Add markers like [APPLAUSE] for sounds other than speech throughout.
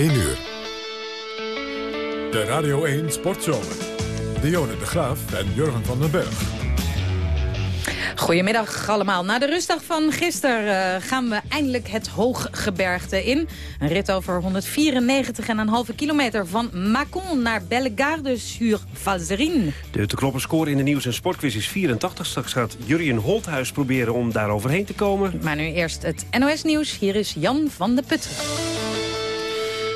1 uur. De Radio 1 Sportzomer. Dionne de Graaf en Jurgen van den Berg. Goedemiddag allemaal. Na de rustdag van gisteren uh, gaan we eindelijk het hooggebergte in. Een rit over 194,5 kilometer van Mâcon naar Bellegarde-sur-Valserine. De te kloppen score in de nieuws- en sportquiz is 84. Straks gaat Jurien Holthuis proberen om daar overheen te komen. Maar nu eerst het NOS-nieuws. Hier is Jan van de Putten.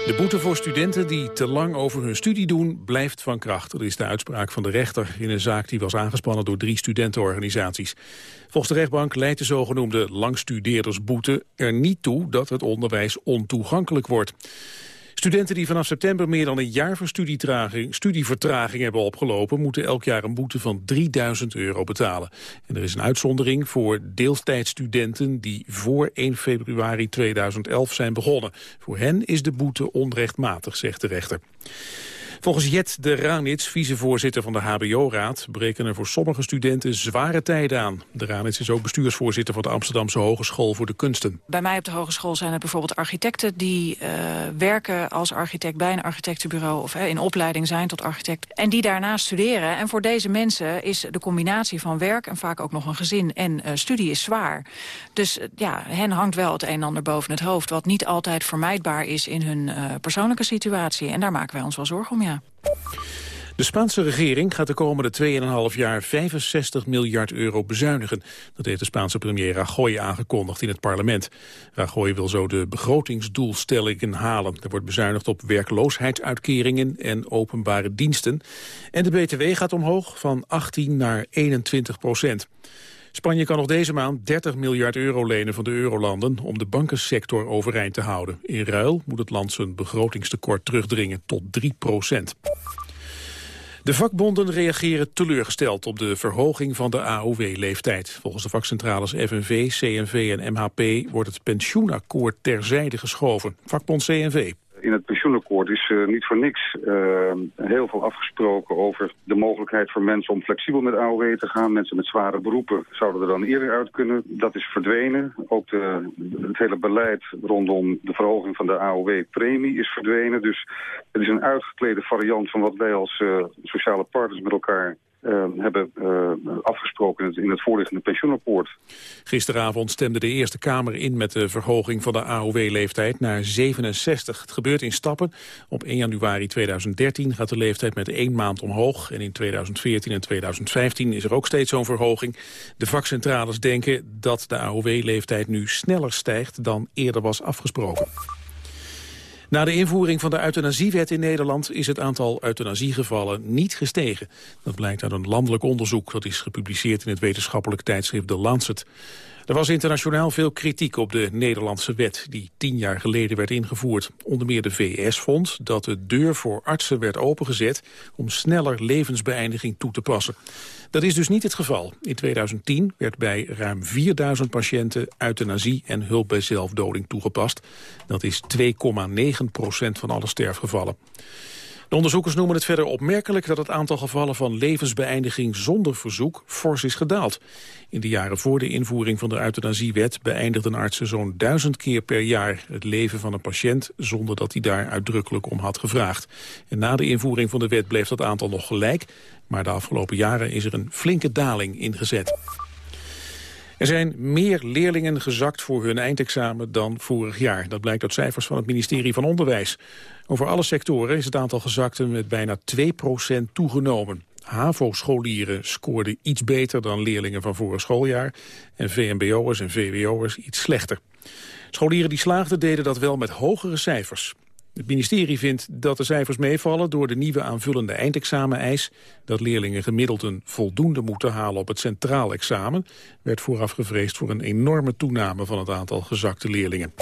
De boete voor studenten die te lang over hun studie doen blijft van kracht. Dat is de uitspraak van de rechter in een zaak die was aangespannen door drie studentenorganisaties. Volgens de rechtbank leidt de zogenoemde langstudeerdersboete er niet toe dat het onderwijs ontoegankelijk wordt. Studenten die vanaf september meer dan een jaar voor studievertraging hebben opgelopen... moeten elk jaar een boete van 3000 euro betalen. En er is een uitzondering voor deeltijdstudenten die voor 1 februari 2011 zijn begonnen. Voor hen is de boete onrechtmatig, zegt de rechter. Volgens Jet de Ranits, vicevoorzitter van de HBO-raad... breken er voor sommige studenten zware tijden aan. De Ranits is ook bestuursvoorzitter van de Amsterdamse Hogeschool voor de Kunsten. Bij mij op de hogeschool zijn er bijvoorbeeld architecten... die uh, werken als architect bij een architectenbureau... of uh, in opleiding zijn tot architect. En die daarna studeren. En voor deze mensen is de combinatie van werk... en vaak ook nog een gezin en uh, studie is zwaar. Dus ja, hen hangt wel het een en ander boven het hoofd... wat niet altijd vermijdbaar is in hun persoonlijke situatie. En daar maken wij ons wel zorgen om, ja. De Spaanse regering gaat de komende 2,5 jaar 65 miljard euro bezuinigen. Dat heeft de Spaanse premier Rajoy aangekondigd in het parlement. Rajoy wil zo de begrotingsdoelstellingen halen. Er wordt bezuinigd op werkloosheidsuitkeringen en openbare diensten. En de BTW gaat omhoog van 18 naar 21 procent. Spanje kan nog deze maand 30 miljard euro lenen van de eurolanden om de bankensector overeind te houden. In ruil moet het land zijn begrotingstekort terugdringen tot 3 procent. De vakbonden reageren teleurgesteld op de verhoging van de AOW-leeftijd. Volgens de vakcentrales FNV, CNV en MHP wordt het pensioenakkoord terzijde geschoven. Vakbond CNV in het pensioenakkoord is uh, niet voor niks uh, heel veel afgesproken over de mogelijkheid voor mensen om flexibel met AOW te gaan. Mensen met zware beroepen zouden er dan eerder uit kunnen. Dat is verdwenen. Ook de, het hele beleid rondom de verhoging van de AOW-premie is verdwenen. Dus het is een uitgeklede variant van wat wij als uh, sociale partners met elkaar uh, hebben uh, afgesproken in het, in het voorliggende pensioenakkoord. Gisteravond stemde de Eerste Kamer in met de verhoging van de AOW-leeftijd naar 67. Het gebeurt in stappen. Op 1 januari 2013 gaat de leeftijd met één maand omhoog. En in 2014 en 2015 is er ook steeds zo'n verhoging. De vakcentrales denken dat de AOW-leeftijd nu sneller stijgt dan eerder was afgesproken. Na de invoering van de euthanasiewet in Nederland is het aantal euthanasiegevallen niet gestegen. Dat blijkt uit een landelijk onderzoek dat is gepubliceerd in het wetenschappelijk tijdschrift The Lancet. Er was internationaal veel kritiek op de Nederlandse wet... die tien jaar geleden werd ingevoerd. Onder meer de VS vond dat de deur voor artsen werd opengezet... om sneller levensbeëindiging toe te passen. Dat is dus niet het geval. In 2010 werd bij ruim 4000 patiënten euthanasie en hulp bij zelfdoding toegepast. Dat is 2,9 procent van alle sterfgevallen. De onderzoekers noemen het verder opmerkelijk dat het aantal gevallen van levensbeëindiging zonder verzoek fors is gedaald. In de jaren voor de invoering van de euthanasiewet beëindigden artsen zo'n duizend keer per jaar het leven van een patiënt zonder dat hij daar uitdrukkelijk om had gevraagd. En na de invoering van de wet bleef dat aantal nog gelijk, maar de afgelopen jaren is er een flinke daling ingezet. Er zijn meer leerlingen gezakt voor hun eindexamen dan vorig jaar. Dat blijkt uit cijfers van het ministerie van Onderwijs. Over alle sectoren is het aantal gezakten met bijna 2% toegenomen. HAVO-scholieren scoorden iets beter dan leerlingen van vorig schooljaar... en VMBO'ers en VWO'ers iets slechter. Scholieren die slaagden deden dat wel met hogere cijfers. Het ministerie vindt dat de cijfers meevallen door de nieuwe aanvullende eindexamen-eis. Dat leerlingen gemiddeld een voldoende moeten halen op het centraal examen... werd vooraf gevreesd voor een enorme toename van het aantal gezakte leerlingen.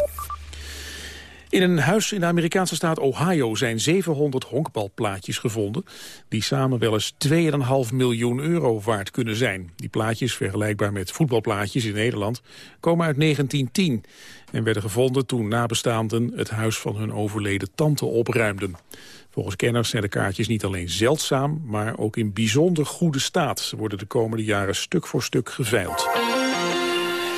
In een huis in de Amerikaanse staat Ohio zijn 700 honkbalplaatjes gevonden... die samen wel eens 2,5 miljoen euro waard kunnen zijn. Die plaatjes, vergelijkbaar met voetbalplaatjes in Nederland, komen uit 1910... en werden gevonden toen nabestaanden het huis van hun overleden tante opruimden. Volgens kenners zijn de kaartjes niet alleen zeldzaam, maar ook in bijzonder goede staat. Ze worden de komende jaren stuk voor stuk geveild.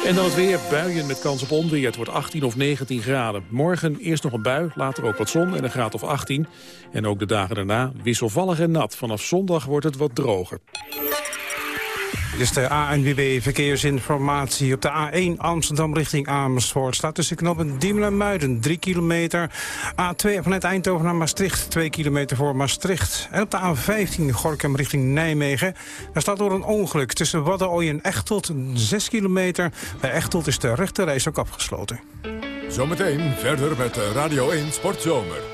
En dan het weer. Buien met kans op onweer. Het wordt 18 of 19 graden. Morgen eerst nog een bui, later ook wat zon en een graad of 18. En ook de dagen daarna wisselvallig en nat. Vanaf zondag wordt het wat droger. Dit is de ANWB Verkeersinformatie. Op de A1 Amsterdam richting Amersfoort staat tussen knoppen Diemel en Muiden 3 kilometer. A2 vanuit Eindhoven naar Maastricht 2 kilometer voor Maastricht. En op de A15 Gorkum richting Nijmegen. Daar staat door een ongeluk tussen Waddenooy en Echtelt 6 kilometer. Bij Echtelt is de rechterreis ook afgesloten. Zometeen verder met Radio 1 Sportzomer.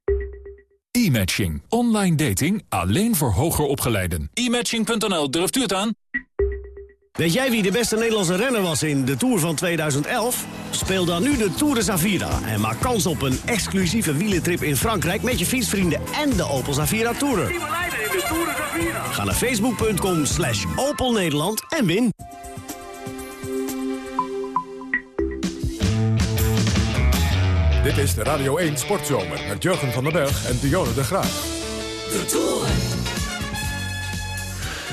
E-matching. Online dating alleen voor hoger opgeleiden. E-matching.nl, durft u het aan? Weet jij wie de beste Nederlandse renner was in de Tour van 2011? Speel dan nu de Tour de Zavira en maak kans op een exclusieve wielentrip in Frankrijk... met je fietsvrienden en de Opel Zavira Tourer. Ga naar facebook.com slash Opel Nederland en win. Dit is de Radio 1 Sportzomer met Jurgen van den Berg en Dionne de Graaf. De Tour.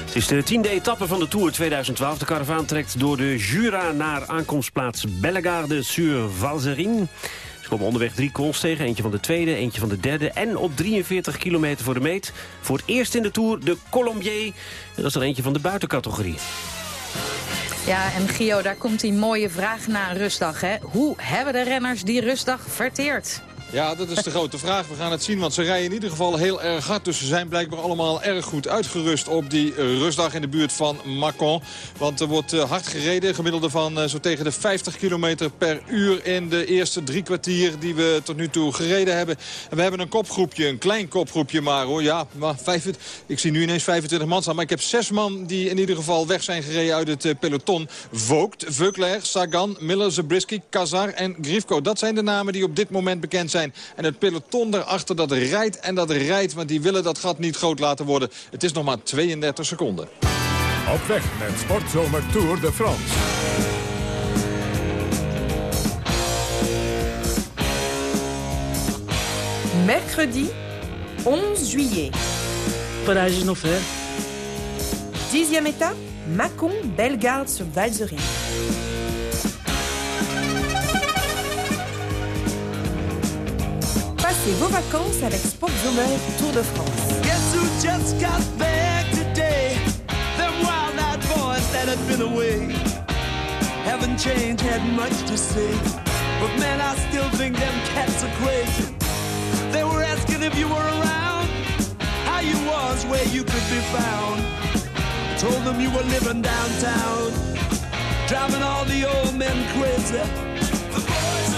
Het is de tiende etappe van de Tour 2012. De karavaan trekt door de Jura naar aankomstplaats Bellegarde sur Valserine. Ze komen onderweg drie calls tegen. Eentje van de tweede, eentje van de derde. En op 43 kilometer voor de meet. Voor het eerst in de Tour de Colombier. Dat is er eentje van de buitencategorie. Ja, en Gio, daar komt die mooie vraag na een rustdag. Hè? Hoe hebben de renners die rustdag verteerd? Ja, dat is de grote [LAUGHS] vraag. We gaan het zien, want ze rijden in ieder geval heel erg hard. Dus ze zijn blijkbaar allemaal erg goed uitgerust op die rustdag in de buurt van Macon. Want er wordt eh, hard gereden, gemiddelde van eh, zo tegen de 50 km per uur... in de eerste drie kwartier die we tot nu toe gereden hebben. En we hebben een kopgroepje, een klein kopgroepje maar hoor. Ja, maar vijf, ik zie nu ineens 25 man staan. Maar ik heb zes man die in ieder geval weg zijn gereden uit het eh, peloton. Vogt, Vukler, Sagan, Miller, Zabriskie, Kazar en Grifko. Dat zijn de namen die op dit moment bekend zijn en het peloton daarachter dat rijdt en dat rijdt. Want die willen dat gat niet groot laten worden. Het is nog maar 32 seconden. Op weg met Sportzomer Tour de France. Mercredi 11 juillet. Parage is nog ver. Dixième étape, Mâcon, Bellegarde sur Valserine. Passez vos vacances avec Sport Tour de France. Guess who just got back today? Them wild-eyed boys that had been away. Haven't changed, had much to say. But man, I still think them cats are crazy. They were asking if you were around, how you was, where you could be found. I Told them you were living downtown, driving all the old men crazy. The boys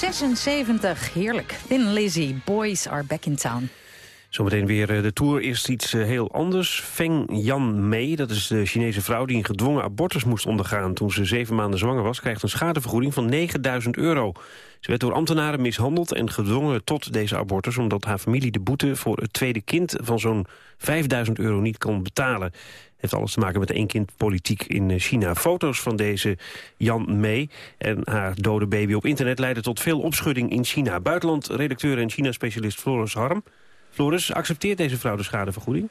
1976. Heerlijk. Thin Lizzy, Boys Are Back in Town. Zometeen weer eh, de Tour. Eerst iets eh, heel anders. Feng Yan Mei, dat is de Chinese vrouw die een gedwongen abortus moest ondergaan... toen ze zeven maanden zwanger was, krijgt een schadevergoeding van 9000 euro. Ze werd door ambtenaren mishandeld en gedwongen tot deze abortus... omdat haar familie de boete voor het tweede kind van zo'n 5000 euro niet kon betalen. Heeft alles te maken met de eenkindpolitiek in eh, China. Foto's van deze Jan Mei en haar dode baby op internet... leiden tot veel opschudding in China. Buitenland-redacteur en China-specialist Floris Harm. Floris, accepteert deze vrouw de schadevergoeding?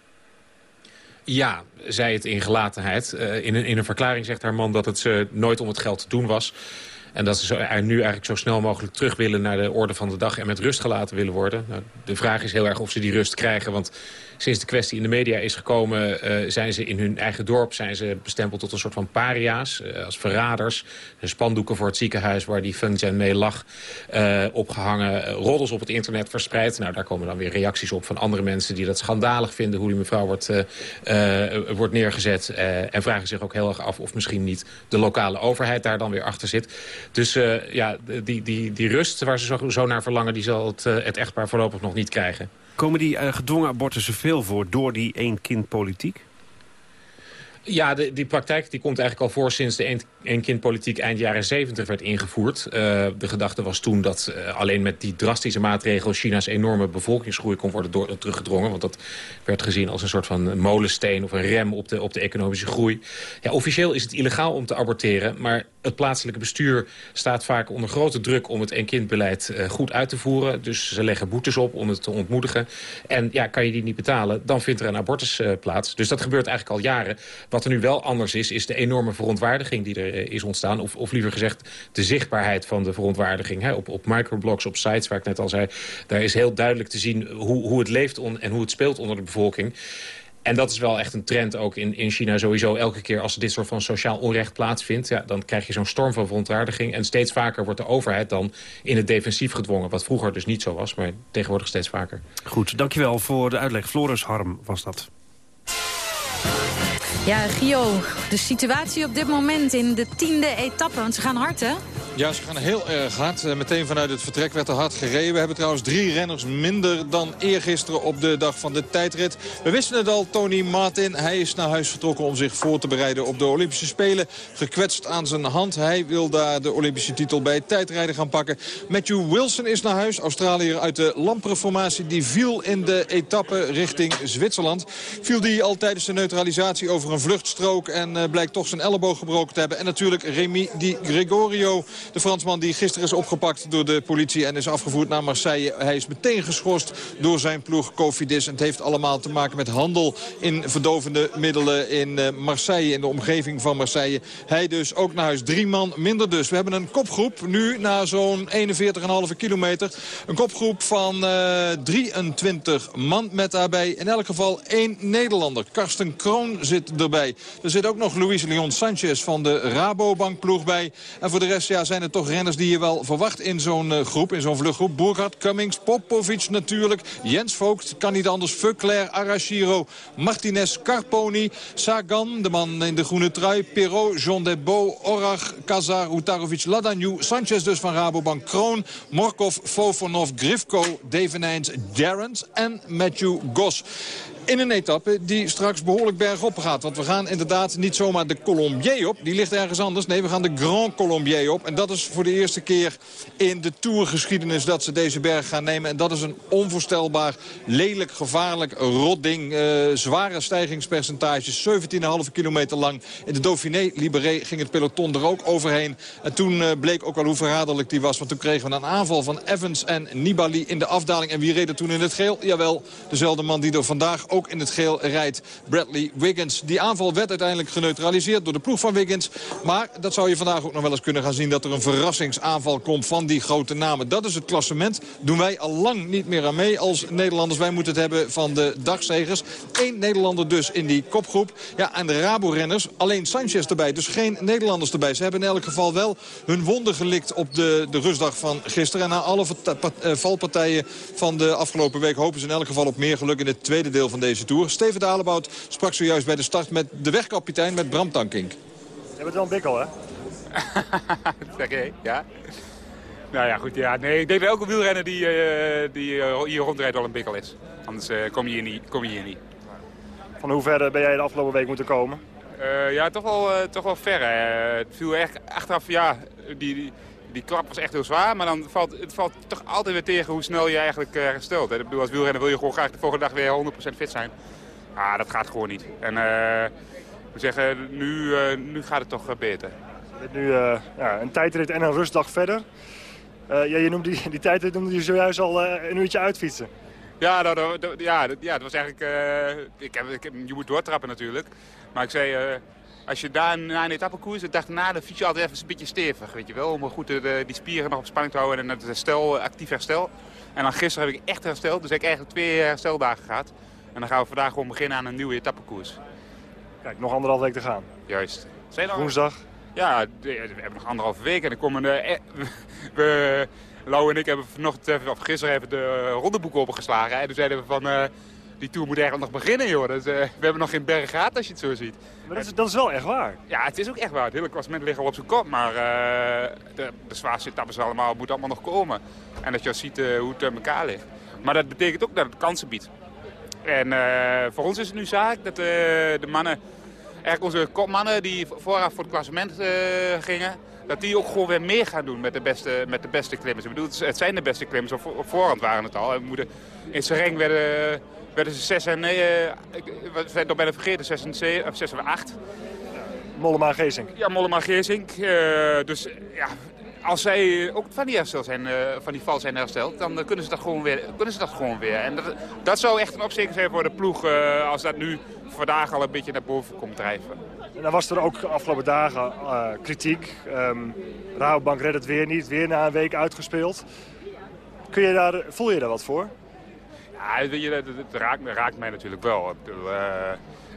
Ja, zei het in gelatenheid. Eh, in, een, in een verklaring zegt haar man dat het ze nooit om het geld te doen was. En dat ze er nu eigenlijk zo snel mogelijk terug willen naar de orde van de dag... en met rust gelaten willen worden. Nou, de vraag is heel erg of ze die rust krijgen. Want sinds de kwestie in de media is gekomen... eh, zijn ze in hun eigen dorp zijn ze bestempeld tot een soort van paria's. eh, als verraders. Er spandoeken voor het ziekenhuis waar die Feng Jianmei lag eh, opgehangen. eh, roddels op het internet verspreid. Nou, daar komen dan weer reacties op van andere mensen... die dat schandalig vinden hoe die mevrouw wordt, wordt neergezet. en vragen zich ook heel erg af of misschien niet de lokale overheid daar dan weer achter zit. Dus ja, die, die, die rust waar ze zo, naar verlangen... die zal het, het echtpaar voorlopig nog niet krijgen. Komen die eh, gedwongen abortussen veel voor door die één-kind-politiek? Ja, de, die praktijk die komt eigenlijk al voor sinds de een- eenkindpolitiek eind jaren 70 werd ingevoerd. Eh, de gedachte was toen dat eh, alleen met die drastische maatregel... China's enorme bevolkingsgroei kon worden door, teruggedrongen. Want dat werd gezien als een soort van molensteen of een rem op de, op de economische groei. Ja, officieel is het illegaal om te aborteren, maar het plaatselijke bestuur staat vaak onder grote druk om het eenkindbeleid eh, goed uit te voeren. Dus ze leggen boetes op om het te ontmoedigen. En ja, kan je die niet betalen, dan vindt er een abortus eh, plaats. Dus dat gebeurt eigenlijk al jaren. Wat er nu wel anders is, is de enorme verontwaardiging die er eh, is ontstaan. Of, of liever gezegd, de zichtbaarheid van de verontwaardiging. Op, op microblogs, op sites, waar ik net al zei... daar is heel duidelijk te zien hoe, hoe het leeft en hoe het speelt onder de bevolking. En dat is wel echt een trend ook in, in China sowieso. Elke keer als dit soort van sociaal onrecht plaatsvindt... Ja, dan krijg je zo'n storm van verontwaardiging. En steeds vaker wordt de overheid dan in het defensief gedwongen. Wat vroeger dus niet zo was, maar tegenwoordig steeds vaker. Goed, dankjewel voor de uitleg. Floris Harm was dat. Ja, Gio, de situatie op dit moment in de tiende etappe. Want ze gaan hard, hè? Ja, ze gaan heel erg hard. Eh, Meteen vanuit het vertrek werd er hard gereden. We hebben trouwens drie renners minder dan eergisteren op de dag van de tijdrit. We wisten het al, Tony Martin. Hij is naar huis vertrokken om zich voor te bereiden op de Olympische Spelen. Gekwetst aan zijn hand. Hij wil daar de Olympische titel bij tijdrijden gaan pakken. Matthew Wilson is naar huis. Australiër uit de Lampere-formatie. Die viel in de etappe richting Zwitserland. Viel die al tijdens de neutralisatie over een vluchtstrook. En eh, blijkt toch zijn elleboog gebroken te hebben. En natuurlijk Remy Di Gregorio De Fransman die gisteren is opgepakt door de politie en is afgevoerd naar Marseille. Hij is meteen geschorst door zijn ploeg Cofidis. En het heeft allemaal te maken met handel in verdovende middelen in eh, Marseille. In de omgeving van Marseille. Hij dus ook naar huis. Drie man minder dus. We hebben een kopgroep nu na zo'n 41,5 kilometer. Een kopgroep van uh, 23 man met daarbij in elk geval één Nederlander. Karsten Kroon zit erbij. Er zit ook nog Luis Leon Sanchez van de Rabobank ploeg bij. En voor de rest ja, zijn het toch renners die je wel verwacht in zo'n uh, groep. In zo'n vluchtgroep. Burkhard, Cummings, Popovic natuurlijk. Jens Vogt, kan niet anders. Veuclair, Arashiro, Martinez, Carponi. Sagan, de man in de groene trui. Perrault, Jean Debo, Orach, Kazar, Utarovic, Ladagnou. Sanchez dus van Rabobank. Kroon, Morkov, Fofonov, Grifko, Devenijns, Jarrens en Matthew Goss in een etappe die straks behoorlijk bergop gaat. Want we gaan inderdaad niet zomaar de Colombier op. Die ligt ergens anders. Nee, we gaan de Grand Colombier op. En dat is voor de eerste keer in de Tourgeschiedenis dat ze deze berg gaan nemen. En dat is een onvoorstelbaar, lelijk, gevaarlijk rotding. Uh, zware stijgingspercentages, 17,5 kilometer lang. In de Dauphiné Libéré ging het peloton er ook overheen. En toen uh, bleek ook al hoe verraderlijk die was. Want toen kregen we een aanval van Evans en Nibali in de afdaling. En wie reed er toen in het geel? Jawel, dezelfde man die er vandaag ook in het geel rijdt. Bradley Wiggins. Die aanval werd uiteindelijk geneutraliseerd door de ploeg van Wiggins. Maar dat zou je vandaag ook nog wel eens kunnen gaan zien... dat er een verrassingsaanval komt van die grote namen. Dat is het klassement. Doen wij al lang niet meer aan mee als Nederlanders. Wij moeten het hebben van de dagzegers. Eén Nederlander dus in die kopgroep. Ja, en de Rabo-renners. Alleen Sanchez erbij. Dus geen Nederlanders erbij. Ze hebben in elk geval wel hun wonden gelikt op de, de rustdag van gisteren. En na alle valpartijen van de afgelopen week hopen ze in elk geval op meer geluk in het tweede deel van deze deze Tour. Steven Dalebout sprak zojuist bij de start met de wegkapitein met Bram Tankink. Je bent wel een bikkel, hè? [LAUGHS] Oké, ja. Nou ja, goed. Ja. Nee, ik denk dat elke wielrenner die, uh, die uh, hier rondrijdt wel een bikkel is. Anders uh, kom, je hier niet, kom je hier niet. Van hoe ver ben jij de afgelopen week moeten komen? ja, toch wel, toch wel ver. het viel echt achteraf, ja, die, die, die, klap was echt heel zwaar. Maar dan valt het valt toch altijd weer tegen hoe snel je eigenlijk herstelt. Hè. Ik bedoel, als wielrenner wil je gewoon graag de volgende dag weer 100% fit zijn. Ah, dat gaat gewoon niet. En we zeggen, nu, nu gaat het toch beter. Je bent nu ja, een tijdrit en een rustdag verder. Ja, je noemde die, die tijd noemde je zojuist al een uurtje uitfietsen. Ja, nou, nou, ja, ja, dat was eigenlijk... Uh, ik heb, ik heb, je moet doortrappen natuurlijk. Maar ik zei, als je daar na een etappekoers... de dag na dan fiets je altijd even een beetje stevig, weet je wel. Om goed de, die spieren nog op spanning te houden en het herstel, actief herstel. En dan gisteren heb ik echt hersteld. Dus heb ik eigenlijk twee hersteldagen gehad. En dan gaan we vandaag gewoon beginnen aan een nieuwe etappekoers. Kijk, nog anderhalf week te gaan. Juist. Woensdag. Ja, we hebben nog anderhalve week en dan komen de, [LAUGHS] we, Lau en ik hebben vanochtend, of gisteren even de rondeboeken opgeslagen. En toen zeiden we van, uh, die tour moet eigenlijk nog beginnen, joh. Dus, uh, we hebben nog geen berg gehad als je het zo ziet. Maar dat is, dat is wel echt waar. Ja, het is ook echt waar. Het hele klassement ligt al op zijn kop. Maar uh, de, de zwaarste etappes allemaal, moeten allemaal nog komen. En dat je ziet hoe het in elkaar ligt. Maar dat betekent ook dat het kansen biedt. En voor ons is het nu zaak dat de mannen eigenlijk onze kopmannen die vooraf voor het klassement gingen... dat die ook gewoon weer meer gaan doen met de beste, met de beste klimmers. Ik bedoel, het zijn de beste klimmers. Op, op voorhand waren het al. we moeten, in Sereng werden, werden ze 6 en... Uh, ik ben nog bijna vergeten, 6 en, 7, of 6 en 8. Mollema Geesink. Ja, Mollema Geesink. Uh, dus ja, als zij ook van die, herstel zijn, uh, van die val zijn hersteld, dan kunnen ze dat gewoon weer. Kunnen ze dat gewoon weer. En dat, dat zou echt een opzeker zijn voor de ploeg als dat nu vandaag al een beetje naar boven komt drijven. En dan was er ook afgelopen dagen uh, kritiek. Um, Rabobank redt het weer niet, weer na een week uitgespeeld. Kun je daar, voel je daar wat voor? Ja, dat, dat, raakt, raakt, mij natuurlijk wel. Ik, bedoel,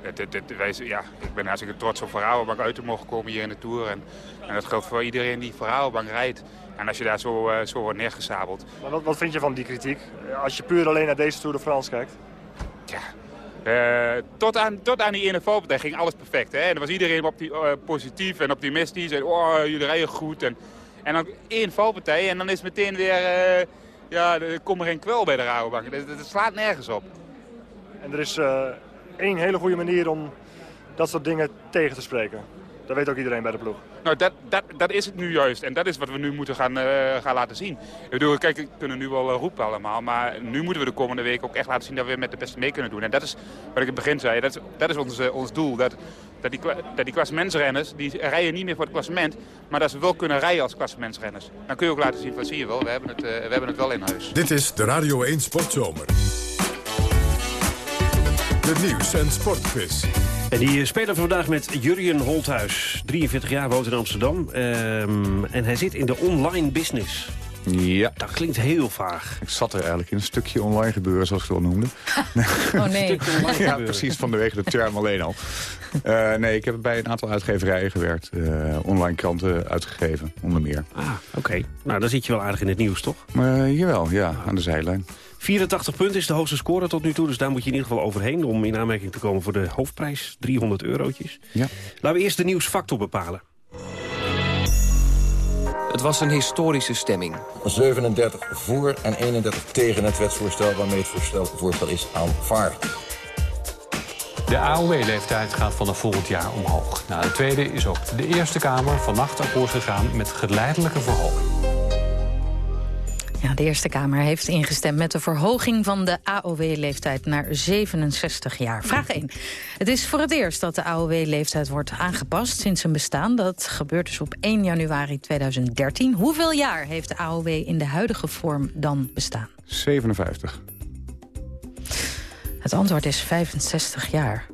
het, het, het, wij, ja, ik ben hartstikke trots op voor Rabobank uit te mogen komen hier in de Tour. En, en dat geldt voor iedereen die voor Rabobank rijdt. En als je daar zo, uh, zo wordt neergesabeld. Maar wat, wat vind je van die kritiek? Als je puur alleen naar deze Tour de France kijkt? Ja, uh, tot, aan, tot aan die ene valpartij ging alles perfect. Hè? En dan was iedereen op die, uh, positief en optimistisch. En oh, jullie rijden goed. En, en dan één valpartij en dan is meteen weer... Uh, ja, er komt er geen kwel bij de Rabobank. Het slaat nergens op. En er is één hele goede manier om dat soort dingen tegen te spreken. Dat weet ook iedereen bij de ploeg. Nou, dat, dat, dat is het nu juist. En dat is wat we nu moeten gaan, eh, gaan laten zien. Ik bedoel, kijk, we kunnen nu wel eh, roepen allemaal. Maar nu moeten we de komende week ook echt laten zien dat we met de beste mee kunnen doen. En dat is wat ik in het begin zei. Dat is, dat is ons, eh, ons doel. Dat, dat die, dat die klassementsrenners, die rijden niet meer voor het klassement. Maar dat ze wel kunnen rijden als klassementsrenners. Dan kun je ook laten zien van, zie je wel, we hebben het, eh, we hebben het wel in huis. Dit is de Radio 1 Sportzomer. De nieuws- en sportquiz. En die eh, spelen vandaag met Jurjen Holthuis. 43 jaar, woont in Amsterdam. Ehm, en hij zit in de online business. Ja. Dat klinkt heel vaag. Ik zat er eigenlijk in een stukje online gebeuren, zoals ik het wel noemde. [LAUGHS] Oh nee. online ja, precies, vanwege de term alleen al. Eh, nee, ik heb bij een aantal uitgeverijen gewerkt. eh, online kranten uitgegeven, onder meer. Ah, oké. Nou, dan zit je wel aardig in het nieuws, toch? Maar jawel, ja, aan de zijlijn. 84 punten is de hoogste score tot nu toe. Dus daar moet je in ieder geval overheen om in aanmerking te komen voor de hoofdprijs. 300 eurotjes. Ja. Laten we eerst de nieuwsfactor bepalen. Het was een historische stemming. 37 voor en 31 tegen het wetsvoorstel waarmee het voorstel, voorstel is aanvaard. De AOW-leeftijd gaat vanaf volgend jaar omhoog. Nou, de tweede is ook de Eerste Kamer vannacht akkoord gegaan met geleidelijke verhoging. Ja, de Eerste Kamer heeft ingestemd met de verhoging van de AOW-leeftijd naar 67 jaar. Vraag 1. Het is voor het eerst dat de AOW-leeftijd wordt aangepast sinds zijn bestaan. Dat gebeurt dus op 1 januari 2013. Hoeveel jaar heeft de AOW in de huidige vorm dan bestaan? 57. Het antwoord is 65 jaar.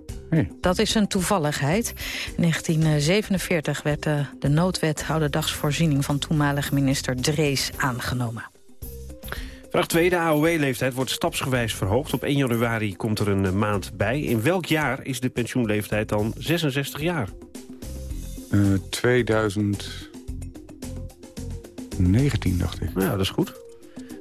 Dat is een toevalligheid. In 1947 werd de, de noodwet ouderdagsvoorziening van toenmalige minister Drees aangenomen. Vraag 2. De AOW-leeftijd wordt stapsgewijs verhoogd. Op 1 januari komt er een eh, maand bij. In welk jaar is de pensioenleeftijd dan 66 jaar? Eh 2019, dacht ik. Ja, dat is goed.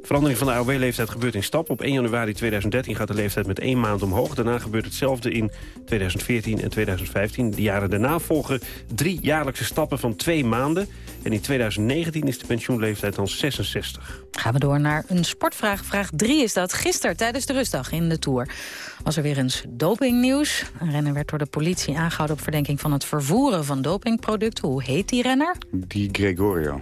Verandering van de AOW-leeftijd gebeurt in stap. Op 1 januari 2013 gaat de leeftijd met één maand omhoog. Daarna gebeurt hetzelfde in 2014 en 2015. De jaren daarna volgen drie jaarlijkse stappen van twee maanden. En in 2019 is de pensioenleeftijd dan 66. Gaan we door naar een sportvraag. Vraag 3 is dat. Gisteren tijdens de rustdag in de Tour was er weer eens dopingnieuws. Een renner werd door de politie aangehouden op verdenking van het vervoeren van dopingproducten. Hoe heet die renner? Die Gregorio.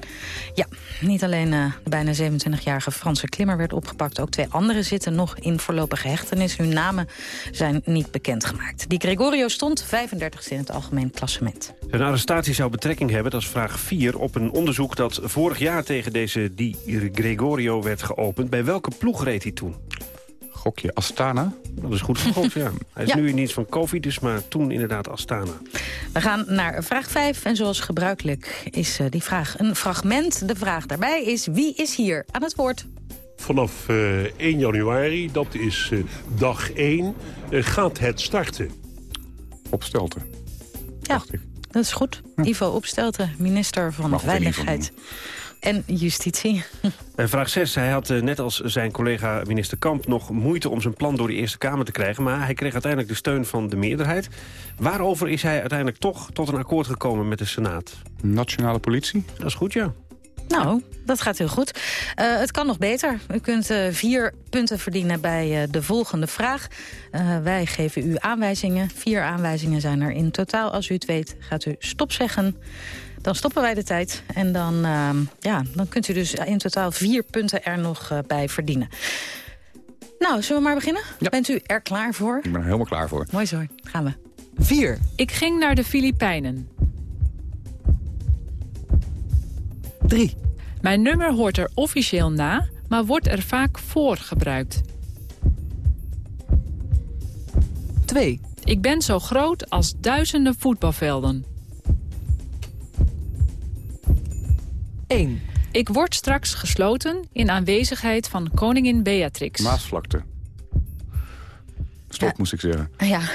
Ja, niet alleen eh, de bijna 27-jarige Franse klimmer werd opgepakt. Ook twee anderen zitten nog in voorlopige hechtenis. Hun namen zijn niet bekendgemaakt. Die Gregorio stond 35e in het algemeen klassement. Zijn arrestatie zou betrekking hebben, dat is vraag 4... op een onderzoek dat vorig jaar tegen deze Di Gregorio werd geopend. Bij welke ploeg reed hij toen? Gokje Astana? Dat is goed gegokt, ja. Hij is Ja. nu in dienst van Covid, dus maar toen inderdaad Astana. We gaan naar vraag 5 en zoals gebruikelijk is eh, die vraag een fragment. De vraag daarbij is wie is hier aan het woord? Vanaf eh, 1 januari, dat is eh, dag 1, eh, gaat het starten. Opstelten. Ja, dat is goed. Ivo Opstelten, minister van Mag het en Justitie. [LAUGHS] En vraag 6. Hij had eh, net als zijn collega minister Kamp nog moeite om zijn plan door de Eerste Kamer te krijgen. Maar hij kreeg uiteindelijk de steun van de meerderheid. Waarover is hij uiteindelijk toch tot een akkoord gekomen met de Senaat? Nationale politie? Dat is goed, ja. Nou, dat gaat heel goed. Eh, het kan nog beter. U kunt eh, vier punten verdienen bij eh, de volgende vraag. Eh, wij geven u aanwijzingen. Vier aanwijzingen zijn er in totaal. Als u het weet, gaat u stop zeggen. Dan stoppen wij de tijd. En dan, ehm, ja, dan kunt u dus in totaal vier punten er nog eh, bij verdienen. Nou, zullen we maar beginnen? Bent u er klaar voor? Ik ben er helemaal klaar voor. Mooi zo, gaan we. 4. Ik ging naar de Filipijnen. 3. Mijn nummer hoort er officieel na, maar wordt er vaak voor gebruikt. 2. Ik ben zo groot als duizenden voetbalvelden. 1. Ik word straks gesloten in aanwezigheid van koningin Beatrix. Maasvlakte. Stop, moest ik zeggen. Ja, [LAUGHS]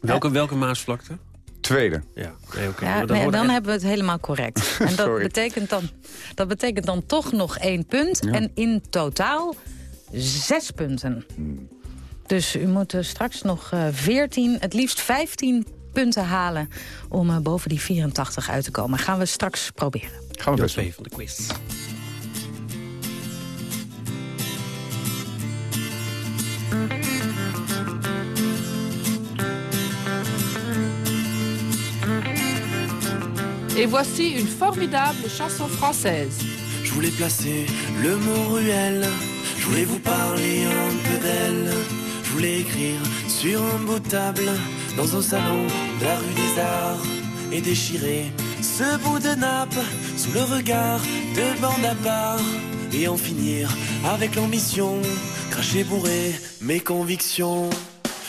Welke, welke Maasvlakte? Tweede. Ja, nee, oké. ja Maar nee, wordt dan echt- hebben we het helemaal correct. [LAUGHS] En dat Sorry. betekent, dan, dat betekent dan toch nog één punt. Ja. En in totaal zes punten. Dus u moet er straks nog eh, 14, het liefst 15 punten halen... om eh, boven die 84 uit te komen. Gaan we straks proberen. Gaan we best Deel doen. twee van de quiz. Et voici une formidable chanson française. Je voulais placer le mot ruelle. Je voulais vous parler un peu d'elle. Je voulais écrire sur un beau table dans un salon de la rue des Arts et déchirer ce bout de nappe sous le regard de bande à part et en finir avec l'ambition, cracher bourré mes convictions.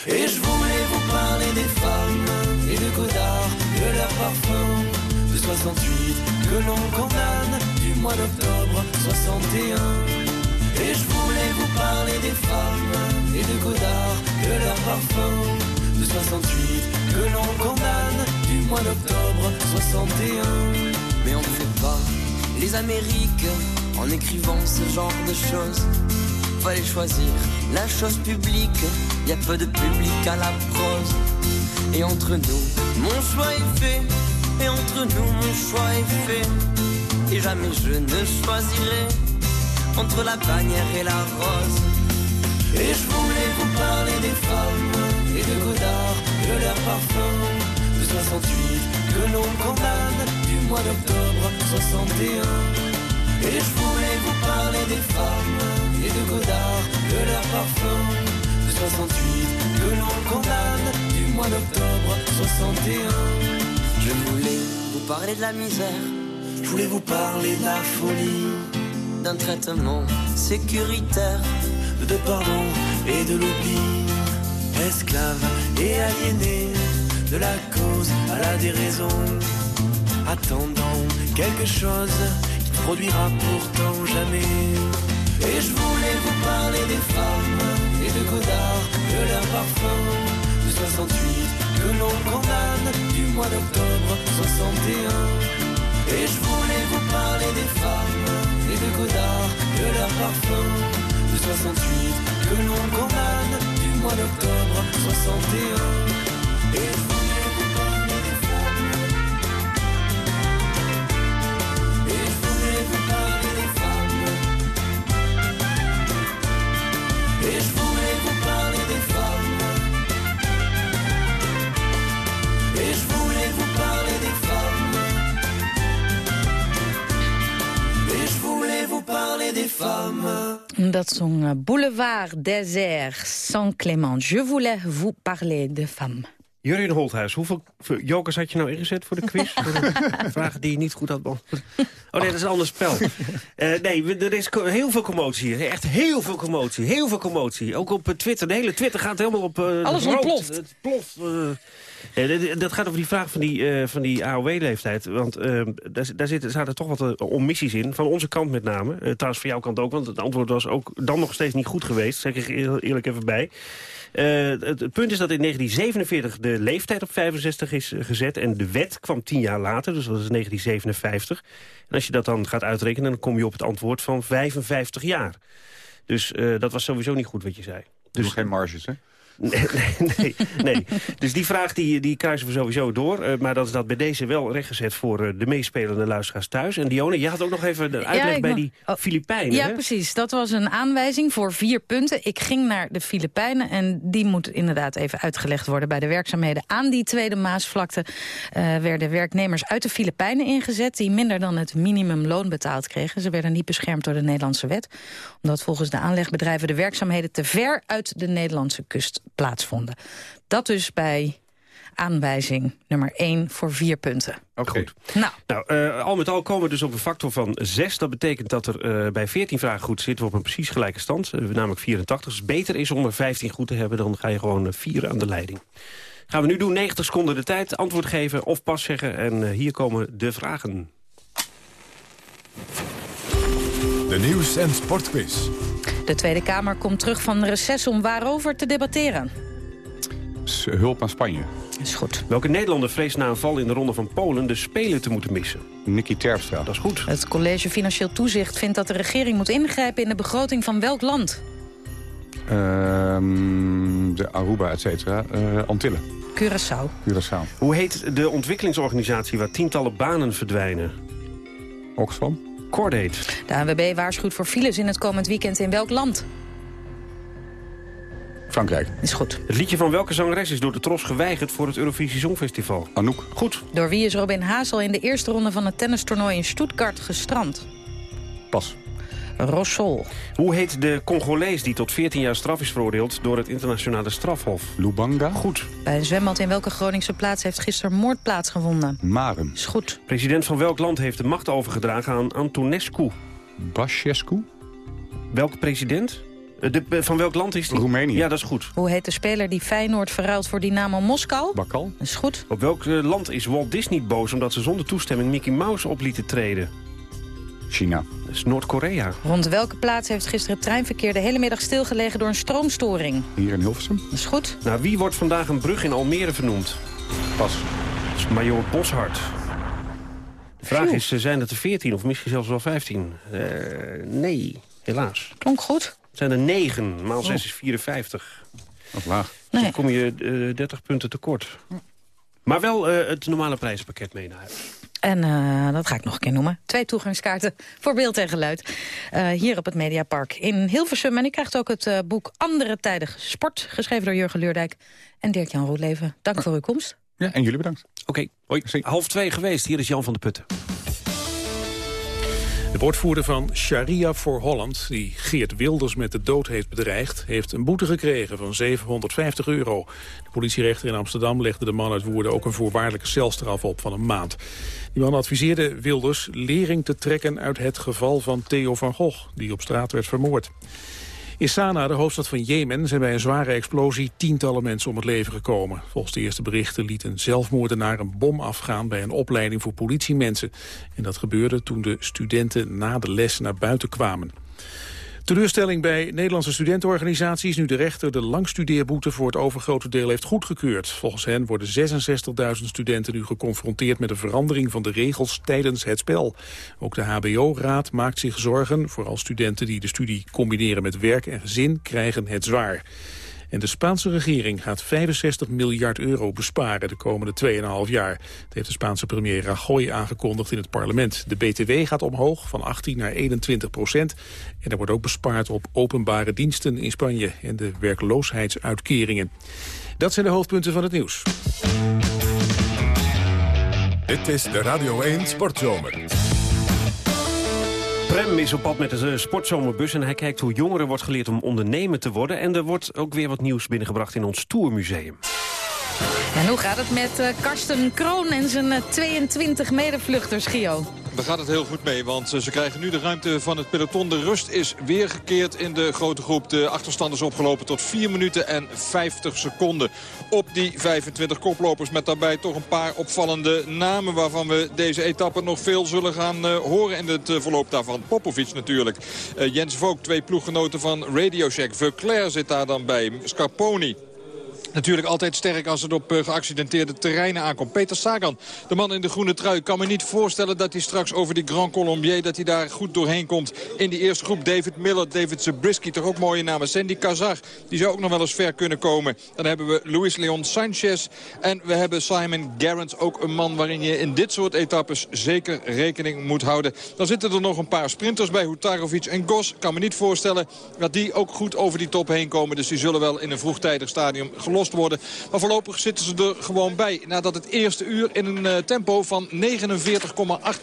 Et je voulais vous parler des femmes et de Godard, de leur parfum, de 68 que l'on condamne du mois d'octobre 61. Et je voulais vous parler des femmes et de Godard, de leur parfum, de 68 que l'on condamne mois d'octobre 61. Mais on ne fait pas les Amériques en écrivant ce genre de choses. Fallait choisir la chose publique, y a peu de public à la prose. Et entre nous, mon choix est fait, et entre nous, mon choix est fait. Et jamais je ne choisirai entre la bannière et la rose. Et je voulais vous parler des femmes et de Godard, de leur parfum, 68 que l'on condamne du mois d'octobre 61. Et je voulais vous parler des femmes et de Godard, de leur parfum, de 68 que l'on condamne du mois d'octobre 61. Je voulais vous parler de la misère, Je voulais vous parler de la folie, d'un traitement sécuritaire, de pardon et de l'oubli, esclaves et aliénés, de la cause à la déraison, attendant quelque chose qui produira pourtant jamais. Et je voulais vous parler des femmes et de Godard, de leur parfum, de 68 que l'on condamne du mois d'octobre 61. Et je voulais vous parler des femmes et de Godard, de leur parfum, de 68 que l'on condamne du mois d'octobre 61. Et Dat zong eh, Boulevard Désert, Saint Clément. Je voulais vous parler de femmes. Jurien Holthuis, hoeveel jokers had je nou ingezet voor de quiz? Voor de [LAUGHS] vragen die je niet goed had beantwoord. Oh nee, dat is een ander spel. [LAUGHS] Eh, nee, er is heel veel commotie hier. Echt heel veel commotie. Heel veel commotie. Ook op eh, Twitter. De hele Twitter gaat helemaal op... eh, Alles rood. ontploft. Het ploft. dit- dat gaat over die vraag van die, eh, van die AOW-leeftijd. Want eh, daar, daar zitten, zaten toch wat omissies in. Van onze kant met name. Eh, trouwens, van jouw kant ook. Want het antwoord was ook dan nog steeds niet goed geweest. Zeg ik er heel eerlijk even bij. Eh, het, het punt is dat in 1947 de leeftijd op 65 is eh, gezet. En de wet kwam tien jaar later, dus dat is 1957. En als je dat dan gaat uitrekenen, dan kom je op het antwoord van 55 jaar. Dus eh, dat was sowieso niet goed wat je zei. Dus geen marges, hè? Nee, [LAUGHS] nee, nee, nee. Dus die vraag die, die kruisen we sowieso door. Eh, maar dat is dat bij deze wel rechtgezet voor eh, de meespelende luisteraars thuis. En Dione, je had ook nog even de uitleg bij die oh. Filipijnen. Ja, hè? precies. Dat was een aanwijzing voor vier punten. Ik ging naar de Filipijnen en die moet inderdaad even uitgelegd worden. Bij de werkzaamheden aan die Tweede Maasvlakte eh, werden werknemers uit de Filipijnen ingezet... die minder dan het minimumloon betaald kregen. Ze werden niet beschermd door de Nederlandse wet. Omdat volgens de aanlegbedrijven de werkzaamheden te ver uit de Nederlandse kust plaatsvonden. Dat dus bij aanwijzing nummer 1 voor vier punten. Ook goed. Nou, Nou, eh, al met al komen we dus op een factor van 6. Dat betekent dat er eh, bij 14 vragen goed zitten we op een precies gelijke stand. eh, namelijk 84. Dus beter is om er 15 goed te hebben. Dan ga je gewoon eh, vier aan de leiding. Gaan we nu doen. 90 seconden de tijd. Antwoord geven of pas zeggen. En eh, hier komen de vragen. De nieuws- en sportquiz. De Tweede Kamer komt terug van reces om waarover te debatteren. Hulp aan Spanje. Is goed. Welke Nederlander vreest na een val in de ronde van Polen de Spelen te moeten missen? Nicky Terpstra. Dat is goed. Het College Financieel Toezicht vindt dat de regering moet ingrijpen in de begroting van welk land? Ehm, de Aruba, et cetera. Eh, Antillen. Curaçao. Curaçao. Hoe heet de ontwikkelingsorganisatie waar tientallen banen verdwijnen? Oxfam. Cordate. De ANWB waarschuwt voor files in het komend weekend in welk land? Frankrijk. Is goed. Het liedje van welke zangeres is door de Tros geweigerd voor het Eurovisie Songfestival? Anouk. Goed. Door wie is Robin Hazel in de eerste ronde van het tennistoernooi in Stuttgart gestrand? Pas. Rossol. Hoe heet de Congolees die tot 14 jaar straf is veroordeeld door het internationale strafhof? Lubanga. Goed. Bij een zwembad in welke Groningse plaats heeft gisteren moord plaatsgevonden? Maren. Is goed. President van welk land heeft de macht overgedragen aan Antonescu? Basescu. Welke president? Eh, De, eh, van welk land is die? Roemenië. Ja, dat is goed. Hoe heet de speler die Feyenoord verruilt voor Dynamo Moskou? Bakal. Dat is goed. Op welk eh, land is Walt Disney boos omdat ze zonder toestemming Mickey Mouse op lieten treden? China. Dat is Noord-Korea. Rond welke plaats heeft gisteren het treinverkeer de hele middag stilgelegen door een stroomstoring? Hier in Hilversum. Dat is goed. Nou, wie wordt vandaag een brug in Almere vernoemd? Pas. Dat is Major Boshart. De vraag Phew. is, eh, zijn het er 14 of misschien zelfs wel 15? Eh, nee, helaas. Klonk goed. Het zijn er 9, maal 6 Oh. is 54. Of laag. Dus dan kom je eh 30 punten tekort. Maar wel eh, het normale prijzenpakket mee naar huis. En eh, dat ga ik nog een keer noemen. Twee toegangskaarten [LAUGHS] voor beeld en geluid. Eh, hier op het Mediapark in Hilversum. En u krijgt ook het eh, boek Andere Tijden Sport. Geschreven door Jurgen Leurdijk en Dirk-Jan Roetleven. Dank voor uw komst. Ja, en jullie bedankt. Oké, hoi. Half twee geweest. Hier is Jan van de Putten. De woordvoerder van Sharia voor Holland, die Geert Wilders met de dood heeft bedreigd, heeft een boete gekregen van 750 euro. De politierechter in Amsterdam legde de man uit Woerden ook een voorwaardelijke celstraf op van een maand. Die man adviseerde Wilders lering te trekken uit het geval van Theo van Gogh, die op straat werd vermoord. In Sanaa, de hoofdstad van Jemen, zijn bij een zware explosie tientallen mensen om het leven gekomen. Volgens de eerste berichten liet een zelfmoordenaar een bom afgaan bij een opleiding voor politiemensen. En dat gebeurde toen de studenten na de les naar buiten kwamen. Teleurstelling bij Nederlandse studentenorganisaties... nu de rechter de langstudeerboete voor het overgrote deel heeft goedgekeurd. Volgens hen worden 66.000 studenten nu geconfronteerd... met een verandering van de regels tijdens het spel. Ook de HBO-raad maakt zich zorgen. Vooral studenten die de studie combineren met werk en gezin... krijgen het zwaar. En de Spaanse regering gaat 65 miljard euro besparen de komende 2,5 jaar. Dat heeft de Spaanse premier Rajoy aangekondigd in het parlement. De BTW gaat omhoog van 18 naar 21 procent. En er wordt ook bespaard op openbare diensten in Spanje en de werkloosheidsuitkeringen. Dat zijn de hoofdpunten van het nieuws. Dit is de Radio 1 Sportzomer. Prem is op pad met de sportzomerbus en hij kijkt hoe jongeren wordt geleerd om ondernemen te worden. En er wordt ook weer wat nieuws binnengebracht in ons Tourmuseum. En hoe gaat het met eh, Karsten Kroon en zijn eh, 22 medevluchters, Gio? Daar gaat het heel goed mee, want eh, ze krijgen nu de ruimte van het peloton. De rust is weer gekeerd in de grote groep. De achterstand is opgelopen tot 4 minuten en 50 seconden op die 25 koplopers. Met daarbij toch een paar opvallende namen waarvan we deze etappe nog veel zullen gaan uh, horen in het uh, verloop daarvan. Popovic natuurlijk. Jens Vogt, twee ploeggenoten van Radio Shack. Zit daar dan bij. Scarponi. Natuurlijk altijd sterk als het op uh, geaccidenteerde terreinen aankomt. Peter Sagan, de man in de groene trui. Kan me niet voorstellen dat hij straks over die Grand Colombier... dat hij daar goed doorheen komt in die eerste groep. David Miller, David Zabriskie, toch ook mooie namen. Sandy Kazar, die zou ook nog wel eens ver kunnen komen. Dan hebben we Luis Leon Sanchez. En we hebben Simon Garrett, ook een man waarin je in dit soort etappes... zeker rekening moet houden. Dan zitten er nog een paar sprinters bij. Hutarovic en Gos. Kan me niet voorstellen dat die ook goed over die top heen komen. Dus die zullen wel in een vroegtijdig stadium worden. Maar voorlopig zitten ze er gewoon bij. Nadat het eerste uur in een uh, tempo van 49,8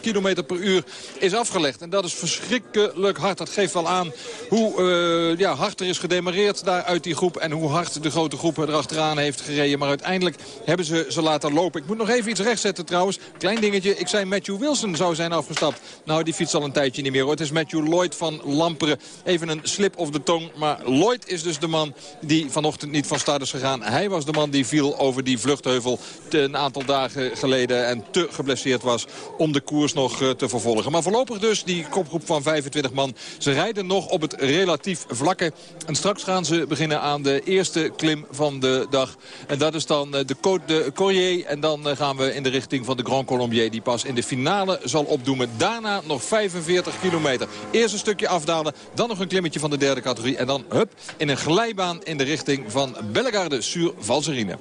km per uur is afgelegd. En dat is verschrikkelijk hard. Dat geeft wel aan hoe uh, ja, hard er is gedemareerd daar uit die groep. En hoe hard de grote groep erachteraan heeft gereden. Maar uiteindelijk hebben ze ze laten lopen. Ik moet nog even iets rechtzetten trouwens. Klein dingetje. Ik zei Matthew Wilson zou zijn afgestapt. Nou, die fiets al een tijdje niet meer hoor. Het is Matthew Lloyd van Lamperen. Even een slip of de tong. Maar Lloyd is dus de man die vanochtend niet van start is gegaan. Hij was de man die viel over die vluchtheuvel een aantal dagen geleden en te geblesseerd was om de koers nog te vervolgen. Maar voorlopig dus die kopgroep van 25 man. Ze rijden nog op het relatief vlakke. En straks gaan ze beginnen aan de eerste klim van de dag. En dat is dan de Côte de Corrier. En dan gaan we in de richting van de Grand Colombier die pas in de finale zal opdoemen. Daarna nog 45 kilometer. Eerst een stukje afdalen, dan nog een klimmetje van de derde categorie. En dan hup in een glijbaan in de richting van Bellegarde sur Valserine.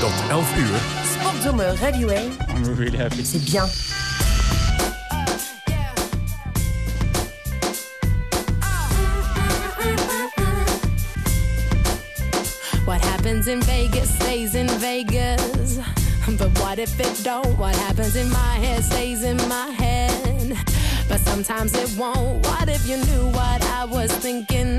Tot 11 uur. Sportzomer Radio 1. I'm really happy. C'est bien. What happens in Vegas stays in Vegas. But what if it don't? What happens in my head stays in my head. But sometimes it won't. What if you knew what I was thinking?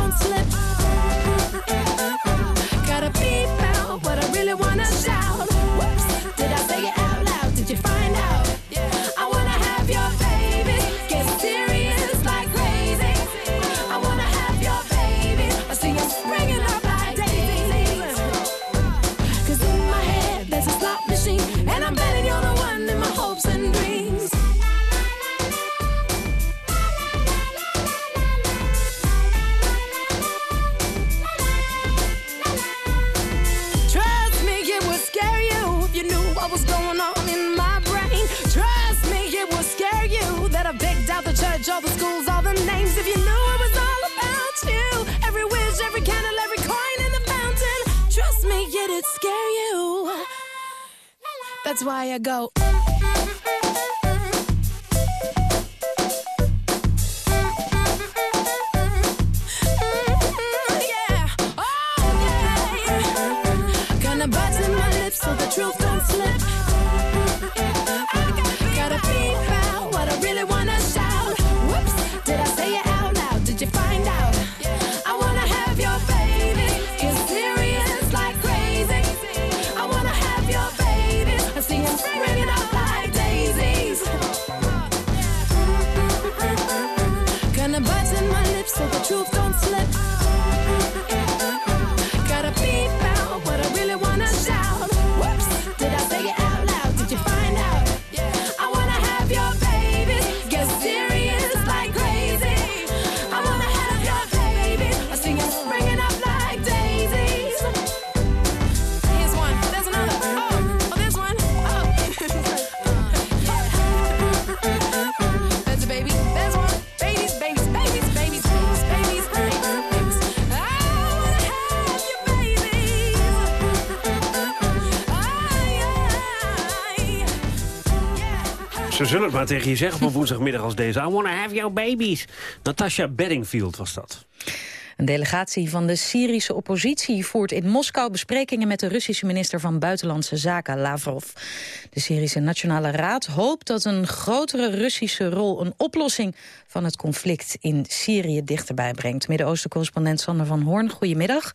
zullen het maar tegen je zeggen op een woensdagmiddag als deze. I wanna have your babies. Natasha Bedingfield was dat. Een delegatie van de Syrische oppositie voert in Moskou besprekingen met de Russische minister van Buitenlandse Zaken, Lavrov. De Syrische Nationale Raad hoopt dat een grotere Russische rol een oplossing van het conflict in Syrië dichterbij brengt. Midden-Oosten-correspondent Sander van Hoorn, goedemiddag.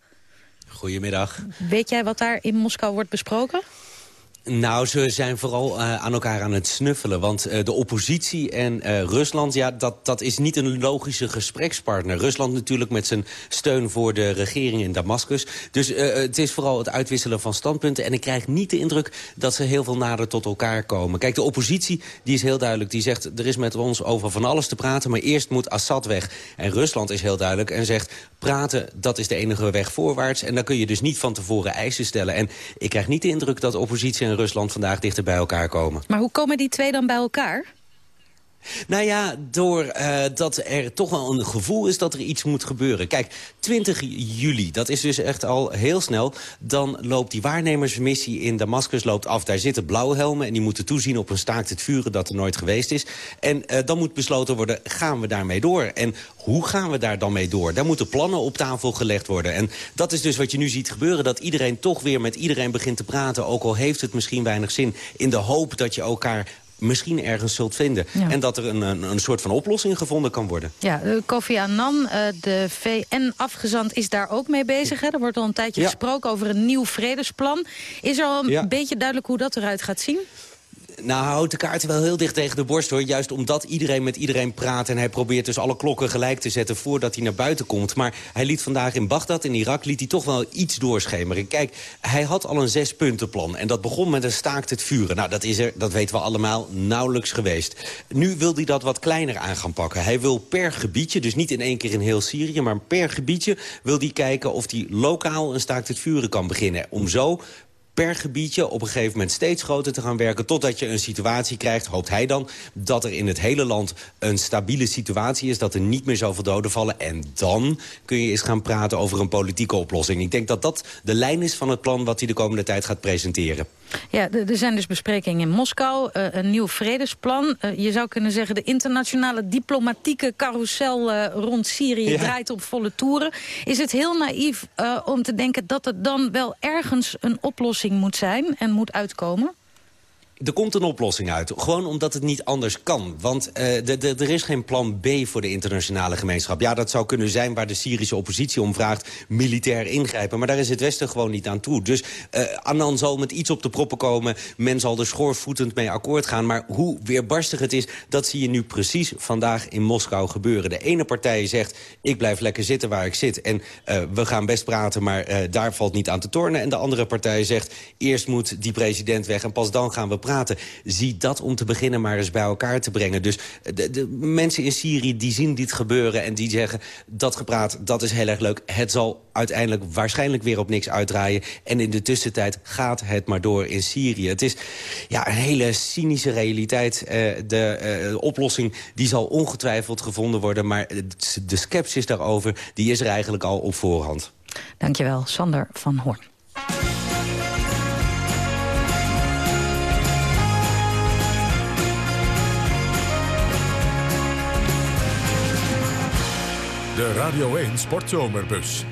Goedemiddag. Weet jij wat daar in Moskou wordt besproken? Nou, ze zijn vooral uh, aan elkaar aan het snuffelen. Want uh, de oppositie en uh, Rusland, ja, dat, dat is niet een logische gesprekspartner. Rusland natuurlijk met zijn steun voor de regering in Damascus. Dus het is vooral het uitwisselen van standpunten. En ik krijg niet de indruk dat ze heel veel nader tot elkaar komen. Kijk, de oppositie die is heel duidelijk. Die zegt, er is met ons over van alles te praten... maar eerst moet Assad weg. En Rusland is heel duidelijk en zegt... praten, dat is de enige weg voorwaarts. En dan kun je dus niet van tevoren eisen stellen. En ik krijg niet de indruk dat oppositie en Rusland vandaag dichter bij elkaar komen. Maar hoe komen die twee dan bij elkaar? Nou ja, doordat uh, er toch wel een gevoel is dat er iets moet gebeuren. Kijk, 20 juli, dat is dus echt al heel snel. Dan loopt die waarnemersmissie in Damascus loopt af. Daar zitten blauwhelmen en die moeten toezien op een staakt het vuren... dat er nooit geweest is. En uh, dan moet besloten worden, gaan we daarmee door? En hoe gaan we daar dan mee door? Daar moeten plannen op tafel gelegd worden. En dat is dus wat je nu ziet gebeuren. Dat iedereen toch weer met iedereen begint te praten. Ook al heeft het misschien weinig zin. In de hoop dat je elkaar misschien ergens zult vinden. Ja. En dat er een, een, een soort van oplossing gevonden kan worden. Ja, eh, Kofi Annan, eh, de VN-afgezant, is daar ook mee bezig. Hè? Er wordt al een tijdje Ja. gesproken over een nieuw vredesplan. Is er al een Ja. beetje duidelijk hoe dat eruit gaat zien? Nou, houdt de kaarten wel heel dicht tegen de borst, hoor. Juist omdat iedereen met iedereen praat... en hij probeert dus alle klokken gelijk te zetten voordat hij naar buiten komt. Maar hij liet vandaag in Bagdad, in Irak, liet hij toch wel iets doorschemeren. Kijk, hij had al een zespuntenplan. En dat begon met een staakt het vuren. Nou, dat is er, dat weten we allemaal, nauwelijks geweest. Nu wil hij dat wat kleiner aan gaan pakken. Hij wil per gebiedje, dus niet in één keer in heel Syrië... maar per gebiedje wil hij kijken of hij lokaal een staakt het vuren kan beginnen. Om zo per gebiedje op een gegeven moment steeds groter te gaan werken... totdat je een situatie krijgt, hoopt hij dan... dat er in het hele land een stabiele situatie is... dat er niet meer zoveel doden vallen. En dan kun je eens gaan praten over een politieke oplossing. Ik denk dat dat de lijn is van het plan... wat hij de komende tijd gaat presenteren. Ja, er zijn dus besprekingen in Moskou, eh, een nieuw vredesplan. Eh, je zou kunnen zeggen de internationale diplomatieke carousel eh, rond Syrië Ja. draait op volle toeren. Is het heel naïef om te denken dat er dan wel ergens een oplossing moet zijn en moet uitkomen? Er komt een oplossing uit. Gewoon omdat het niet anders kan. Want eh, er is geen plan B voor de internationale gemeenschap. Ja, dat zou kunnen zijn waar de Syrische oppositie om vraagt... militair ingrijpen. Maar daar is het Westen gewoon niet aan toe. Dus eh Annan zal met iets op de proppen komen. Men zal er schoorvoetend mee akkoord gaan. Maar hoe weerbarstig het is, dat zie je nu precies vandaag in Moskou gebeuren. De ene partij zegt, ik blijf lekker zitten waar ik zit... en eh, we gaan best praten, maar daar valt niet aan te tornen. En de andere partij zegt, eerst moet die president weg... en pas dan gaan we praten. Zie dat om te beginnen maar eens bij elkaar te brengen. Dus de, de mensen in Syrië die zien dit gebeuren... en die zeggen, dat gepraat, dat is heel erg leuk. Het zal uiteindelijk waarschijnlijk weer op niks uitdraaien. En in de tussentijd gaat het maar door in Syrië. Het is ja, een hele cynische realiteit. Eh, de eh, oplossing die zal ongetwijfeld gevonden worden... maar de sceptisch daarover die is er eigenlijk al op voorhand. Dankjewel, Sander van Hoorn. Radio 1 Sportzomerbus.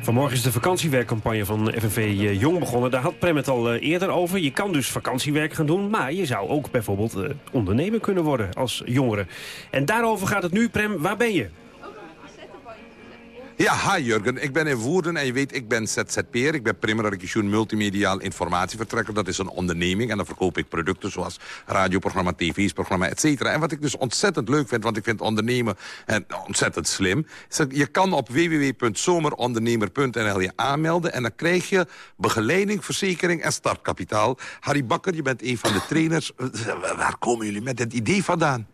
Vanmorgen is de vakantiewerkcampagne van FNV eh, Jong begonnen. Daar had Prem het al eh, eerder over. Je kan dus vakantiewerk gaan doen, maar je zou ook bijvoorbeeld eh, ondernemer kunnen worden als jongere. En daarover gaat het nu. Prem, waar ben je? Ja, hi Jurgen. Ik ben in Woerden en je weet, ik ben ZZP'er. Ik ben primair multimediaal informatievertrekker. Dat is een onderneming en dan verkoop ik producten zoals radioprogramma, tv's-programma, et cetera. En wat ik dus ontzettend leuk vind, want ik vind ondernemen en ontzettend slim. is dat Je kan op www.zomerondernemer.nl je aanmelden en dan krijg je begeleiding, verzekering en startkapitaal. Harry Bakker, je bent een van de trainers. Waar komen jullie met dit idee vandaan?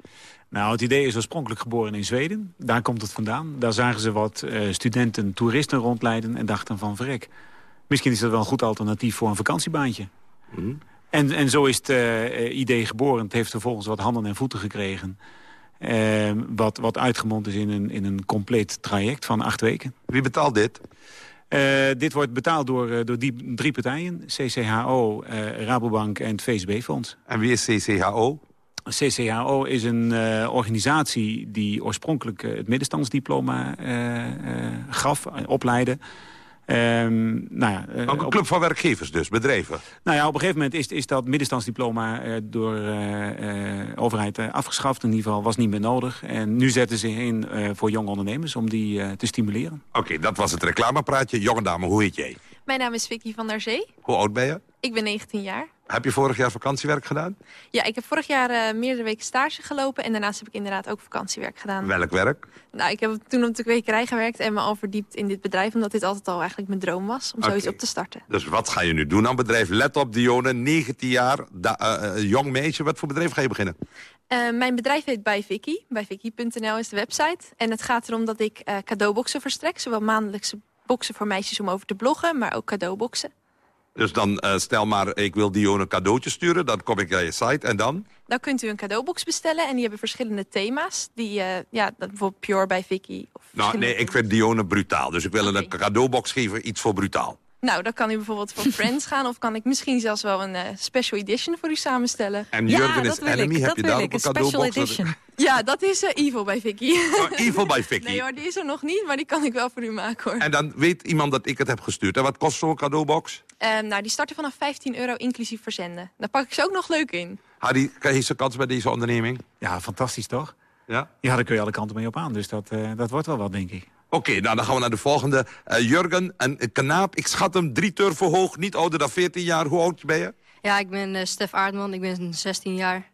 Nou, het idee is oorspronkelijk geboren in Zweden. Daar komt het vandaan. Daar zagen ze wat eh, studenten, toeristen rondleiden en dachten van verrek. Misschien is dat wel een goed alternatief voor een vakantiebaantje. En, en zo is het eh, eh, idee geboren. Het heeft vervolgens wat handen en voeten gekregen. Wat, wat uitgemond is in een, in een compleet traject van acht weken. Wie betaalt dit? Dit wordt betaald door, door die drie partijen. CCHO, Rabobank en het VSB-fonds. En wie is CCHO? CCHO is een eh, organisatie die oorspronkelijk eh, het middenstandsdiploma eh, eh, gaf, opleidde. Ehm, nou ja, Ook een op- club van werkgevers dus, bedrijven. nou ja, op een gegeven moment is, is dat middenstandsdiploma eh, door de overheid afgeschaft. In ieder geval was niet meer nodig. En nu zetten ze in eh, voor jonge ondernemers om die eh, te stimuleren. Oké, dat was het reclamepraatje. Jonge dame, hoe heet jij? Mijn naam is Vicky van der Zee. Hoe oud ben je? Ik ben 19 jaar. Heb je vorig jaar vakantiewerk gedaan? Ja, ik heb vorig jaar eh, meerdere weken stage gelopen. En daarnaast heb ik inderdaad ook vakantiewerk gedaan. Welk werk? Nou, ik heb toen op de kwekerij gewerkt en me al verdiept in dit bedrijf. Omdat dit altijd al eigenlijk mijn droom was om zoiets op te starten. Dus wat ga je nu doen aan bedrijf? Let op, Dione, 19 jaar, eh, eh, jong meisje. Wat voor bedrijf ga je beginnen? Mijn bedrijf heet Bij Vicky. Bijvicky.nl is de website. En het gaat erom dat ik cadeauboxen verstrek. Zowel maandelijkse boxen voor meisjes om over te bloggen, maar ook cadeauboxen. Dus dan eh, stel maar, ik wil Dione een cadeautje sturen. Dan kom ik naar je site en dan? Dan kunt u een cadeaubox bestellen en die hebben verschillende thema's. Die, eh, ja, bijvoorbeeld Pure bij Vicky. Of Nou, nee, ik vind Dione brutaal. Dus ik wil een cadeaubox geven, iets voor brutaal. Nou, dan kan u bijvoorbeeld voor [LAUGHS] Friends gaan. Of kan ik misschien zelfs wel een eh, special edition voor u samenstellen. En Jurgen is enemy, heb je daar ook een cadeaubox? Ja, dat is eh, Evil bij Vicky. Oh, Evil bij Vicky. Nee hoor, die is er nog niet, maar die kan ik wel voor u maken hoor. En dan weet iemand dat ik het heb gestuurd. En wat kost zo'n cadeaubox? Ehm, nou, die starten vanaf 15 euro inclusief verzenden. Daar pak ik ze ook nog leuk in. Harry, krijg je zijn kans bij deze onderneming? Ja, fantastisch toch? Ja? Ja, daar kun je alle kanten mee op aan. Dus dat, eh, dat wordt wel wat, denk ik. Oké, nou dan gaan we naar de volgende. Eh, Jurgen, een, een knaap, ik schat hem drie turven hoog, niet ouder dan 14 jaar. Hoe oud ben je? Ja, ik ben eh, Stef Aardman, ik ben 16 jaar.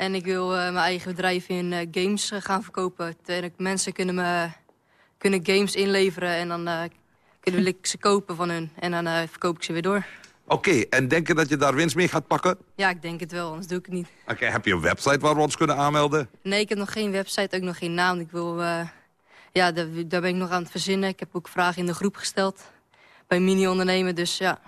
En ik wil eh, mijn eigen bedrijf in eh, games eh, gaan verkopen. En mensen kunnen, me, kunnen games inleveren en dan kunnen wil ik ze kopen van hun. En dan verkoop ik ze weer door. Oké, en denk je dat je daar winst mee gaat pakken? Ja, ik denk het wel, anders doe ik het niet. Oké, heb je een website waar we ons kunnen aanmelden? Nee, ik heb nog geen website, ook nog geen naam. Ik wil, ja, daar, daar ben ik nog aan het verzinnen. Ik heb ook vragen in de groep gesteld bij mini-ondernemen, dus ja.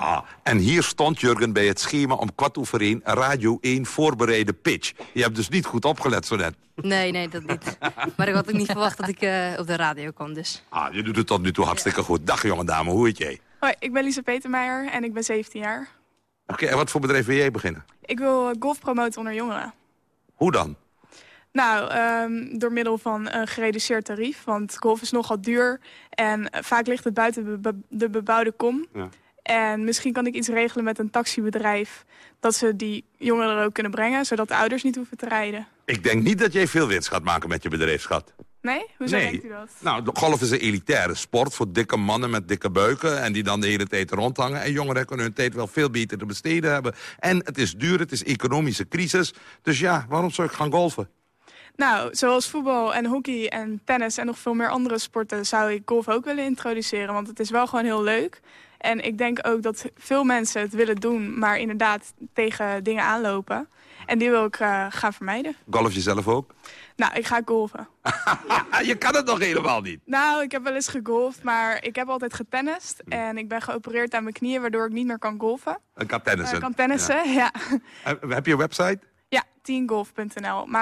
Ah, en hier stond Jurgen bij het schema om kwart over één Radio 1 voorbereide pitch. Je hebt dus niet goed opgelet zo net. Nee, nee, dat niet. maar ik had ook niet verwacht dat ik eh, op de radio kwam, dus. Ah, je doet het tot nu toe hartstikke goed. Dag jonge dame, hoe heet jij? Hoi, ik ben Lisa Petermeijer en ik ben 17 jaar. Oké, en wat voor bedrijf wil jij beginnen? Ik wil eh, golf promoten onder jongeren. Hoe dan? Nou, ehm, door middel van een gereduceerd tarief. Want golf is nogal duur en eh, vaak ligt het buiten be- de bebouwde kom. Ja. En misschien kan ik iets regelen met een taxibedrijf... dat ze die jongeren er ook kunnen brengen... zodat de ouders niet hoeven te rijden. Ik denk niet dat jij veel winst gaat maken met je bedrijfschat. Nee? Hoezo Nee. denkt u dat? Nou, golf is een elitaire sport voor dikke mannen met dikke buiken... en die dan de hele tijd rondhangen. En jongeren kunnen hun tijd wel veel beter te besteden hebben. En het is duur, het is economische crisis. Dus ja, waarom zou ik gaan golfen? Nou, zoals voetbal en hockey en tennis en nog veel meer andere sporten... zou ik golf ook willen introduceren, want het is wel gewoon heel leuk. En ik denk ook dat veel mensen het willen doen... maar inderdaad tegen dingen aanlopen. En die wil ik eh, gaan vermijden. Golf je zelf ook? Nou, ik ga golven. [LAUGHS] je kan het nog helemaal niet. Nou, ik heb wel eens gegolfd, maar ik heb altijd getennist. Hm. En ik ben geopereerd aan mijn knieën, waardoor ik niet meer kan golfen. Ik kan tennissen. Eh, kan tennissen, ja. [LAUGHS] Eh, Heb je een website? Ja,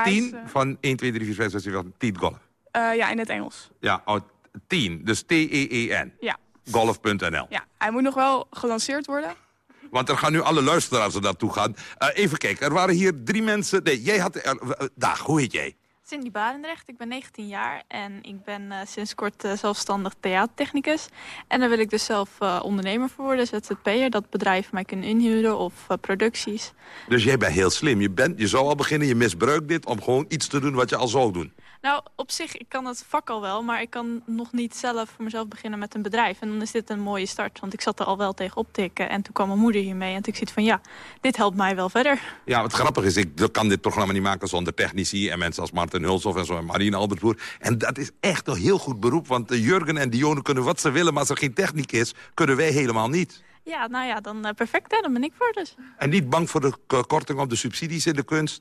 is, 10 van 1, 2, 3, 4, 5, 6, 7, 8, 10 golf. ja, in het Engels. Ja, oh, 10. Dus T-E-E-N. Ja. Golf.nl. ja, hij moet nog wel gelanceerd worden. Want er gaan nu alle luisteraars er naartoe gaan. Eh, even kijken, er waren hier drie mensen... Nee, jij had... eh, eh, Dag, hoe heet jij? Cindy Barendrecht, ik ben 19 jaar en ik ben eh, sinds kort eh, zelfstandig theatertechnicus. En daar wil ik dus zelf eh, ondernemer voor worden, ZZP'er. Dat bedrijven mij kunnen inhuren of producties. Dus jij bent heel slim. Je, bent, je zou al beginnen, je misbruikt dit... om gewoon iets te doen wat je al zou doen. Nou, op zich, ik kan het vak al wel, maar ik kan nog niet zelf voor mezelf beginnen met een bedrijf. En dan is dit een mooie start, want ik zat er al wel tegen op tikken. En toen kwam mijn moeder hiermee en toen ik van ja, dit helpt mij wel verder. Ja, wat grappig is, ik kan dit programma niet maken zonder technici... en mensen als Hulshoff en zo en Marine Albertboer. En dat is echt een heel goed beroep, want Jurgen en Dionne kunnen wat ze willen... maar als er geen techniek is, kunnen wij helemaal niet. Ja, nou ja, dan eh, perfect hè, dan ben ik voor dus. En niet bang voor de korting op de subsidies in de kunst?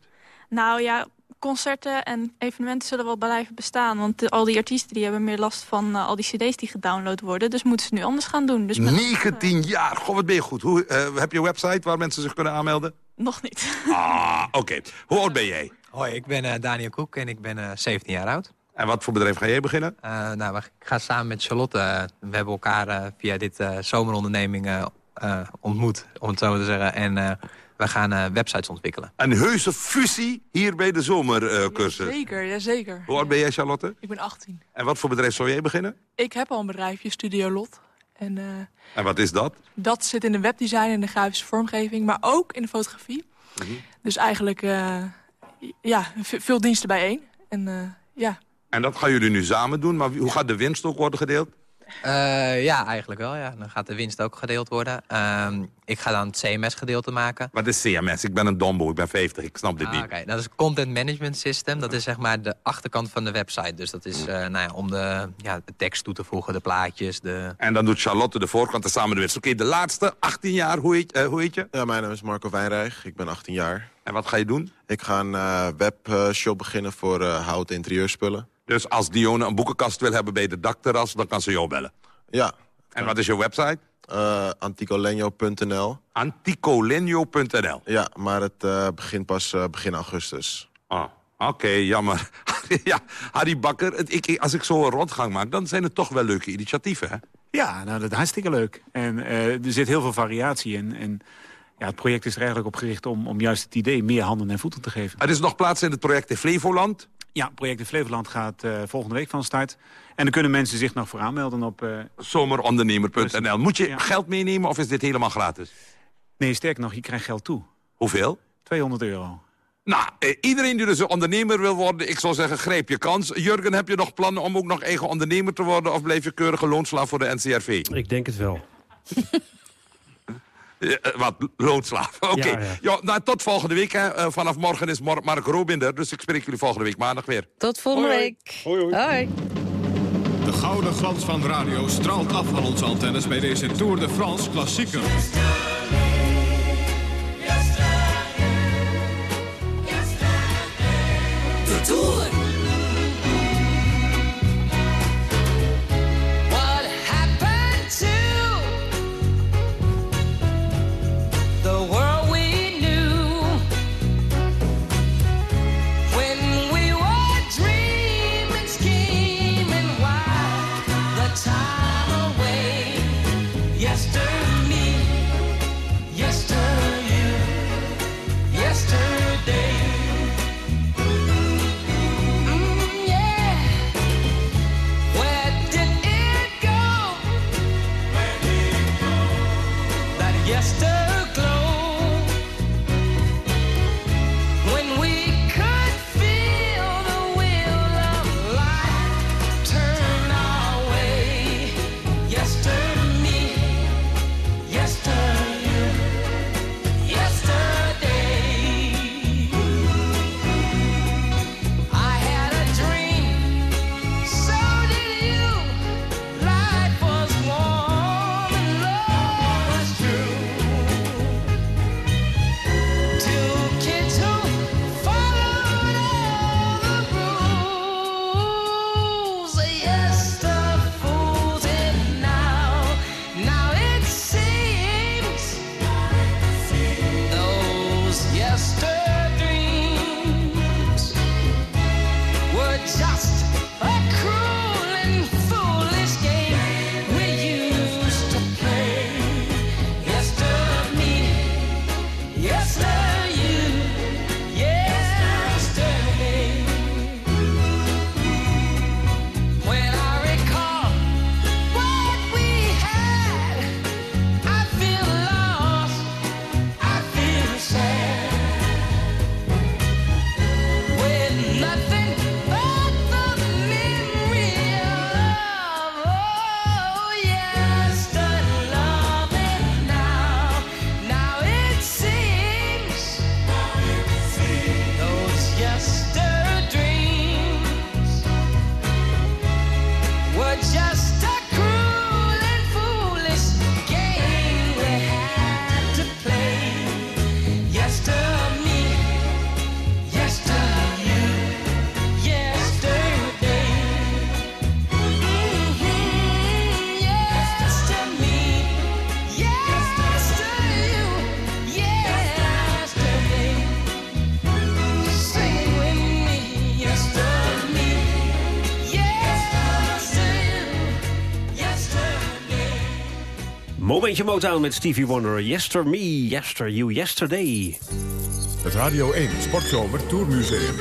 Nou ja, concerten en evenementen zullen wel blijven bestaan. Want de- al die artiesten die hebben meer last van eh, al die cd's die gedownload worden. Dus moeten ze nu anders gaan doen. Dus met- 19 jaar, goh, wat ben je goed. Hoe, eh, heb je een website waar mensen zich kunnen aanmelden? Nog niet. Ah, oké. Hoe oud ben jij? Hoi, ik ben eh, Daniel Koek en ik ben eh 17 jaar oud. En wat voor bedrijf ga jij beginnen? Eh, nou, we gaan samen met Charlotte. eh, we hebben elkaar eh, via dit eh, zomeronderneming eh, eh, ontmoet, om het zo maar te zeggen. En eh, we gaan eh, websites ontwikkelen. Een heuse fusie hier bij de zomercursus. Zeker, jazeker. Hoe oud ben jij, Charlotte? Ik ben 18. En wat voor bedrijf zou jij beginnen? Ik heb al een bedrijfje, Studio Lot. En eh, En wat is dat? dat zit in de webdesign en de grafische vormgeving, maar ook in de fotografie. Dus eigenlijk, eh, ja, veel diensten bijeen. En eh, ja, En dat gaan jullie nu samen doen, maar hoe gaat de winst ook worden gedeeld? Eh, ja, eigenlijk wel. Ja. Dan gaat de winst ook gedeeld worden. Ehm, ik ga dan het CMS-gedeelte maken. Wat is CMS? Ik ben een dombo, ik ben 50, ik snap dit Ah, niet. Oké, dat is Content Management System. Dat is zeg maar de achterkant van de website. Dus dat is eh, nou ja, om de, ja, de tekst toe te voegen, de plaatjes. De... En dan doet Charlotte de voorkant en samen de winst. Oké, de laatste, 18 jaar, hoe heet, eh, hoe heet je? Ja, mijn naam is Marco Wijnrijg. Ik ben 18 jaar. En wat ga je doen? Ik ga een webshop beginnen voor hout interieurspullen. Dus als Dione een boekenkast wil hebben bij de dakterras, dan kan ze jou bellen. Ja. En wat is je website? Uh, anticolenio.nl. Anticolenio.nl. Ja, maar het eh, begint pas eh, begin augustus. Oh, oké, jammer. [LAUGHS] ja, Harry Bakker, het, ik, als ik zo een rondgang maak, dan zijn het toch wel leuke initiatieven, hè? Ja, nou, dat is hartstikke leuk. En eh, er zit heel veel variatie in. En ja, het project is er eigenlijk op gericht om, om juist het idee meer handen en voeten te geven. Er is nog plaats in het project in Flevoland. Ja, project in Flevoland gaat eh, volgende week van start. En dan kunnen mensen zich nog voor aanmelden op... eh, Zomerondernemer.nl. Moet je geld meenemen of is dit helemaal gratis? Nee, sterker nog, je krijgt geld toe. Hoeveel? 200 euro. Nou, eh, iedereen die dus een ondernemer wil worden, ik zou zeggen, grijp je kans. Jurgen, heb je nog plannen om ook nog eigen ondernemer te worden... of blijf je keurige loonslaaf voor de NCRV? Ik denk het wel. [LAUGHS] Eh, eh, wat, loonslaaf, oké. Ja, Ja, ja. nou, tot volgende week. Hè. Eh, vanaf morgen is Mar- Mark Robinder, dus ik spreek jullie volgende week maandag weer. Tot volgende Hoi, week. hoi. Hoi, hoi. De gouden glans van de radio straalt af van onze antennes bij deze Tour de France klassieker. De Tour. Momentje Motown met Stevie Wonder. Yester me, yester you, yesterday. Het Radio 1 Sportzomer Tourmuseum.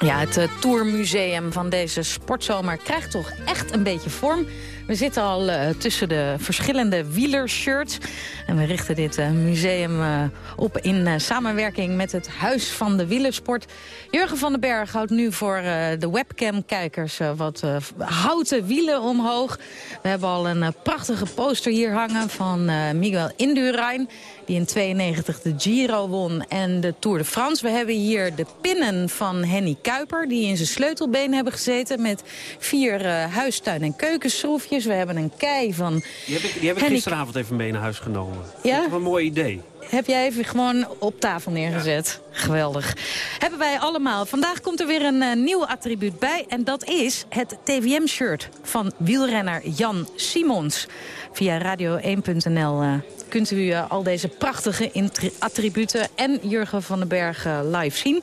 Ja, het eh, Tourmuseum van deze sportzomer krijgt toch echt een beetje vorm. We zitten al eh, tussen de verschillende wielershirts. En we richten dit eh, museum eh, op in samenwerking met het Huis van de Wielersport. Jurgen van den Berg houdt nu voor de webcam-kijkers wat houten wielen omhoog. We hebben al een prachtige poster hier hangen van Miguel Indurain die in 92 de Giro won en de Tour de France. We hebben hier de pinnen van Henny Kuiper... die in zijn sleutelbeen hebben gezeten met vier huistuin- en keukenschroefjes. We hebben een kei van... Die heb ik, die heb ik gisteravond even mee naar huis genomen. Ja? Dat is een mooi idee. Heb jij even gewoon op tafel neergezet. Geweldig. Hebben wij allemaal. Vandaag komt er weer een eh, nieuw attribuut bij. En dat is het TVM-shirt van wielrenner Jan Simons. Via radio1.nl eh, kunt u eh, al deze prachtige attributen... en Jurgen van den Berg live zien.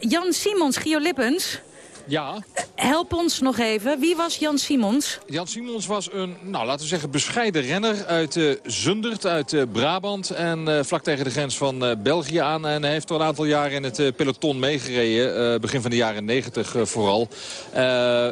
Jan Simons, Gio Lippens... Ja. Help ons nog even. Wie was Jan Simons? Jan Simons was een, nou, laten we zeggen, bescheiden renner uit eh, Zundert, uit eh, Brabant. En eh, vlak tegen de grens van België aan. En hij heeft al een aantal jaren in het peloton meegereden. begin van de jaren 90 eh, vooral.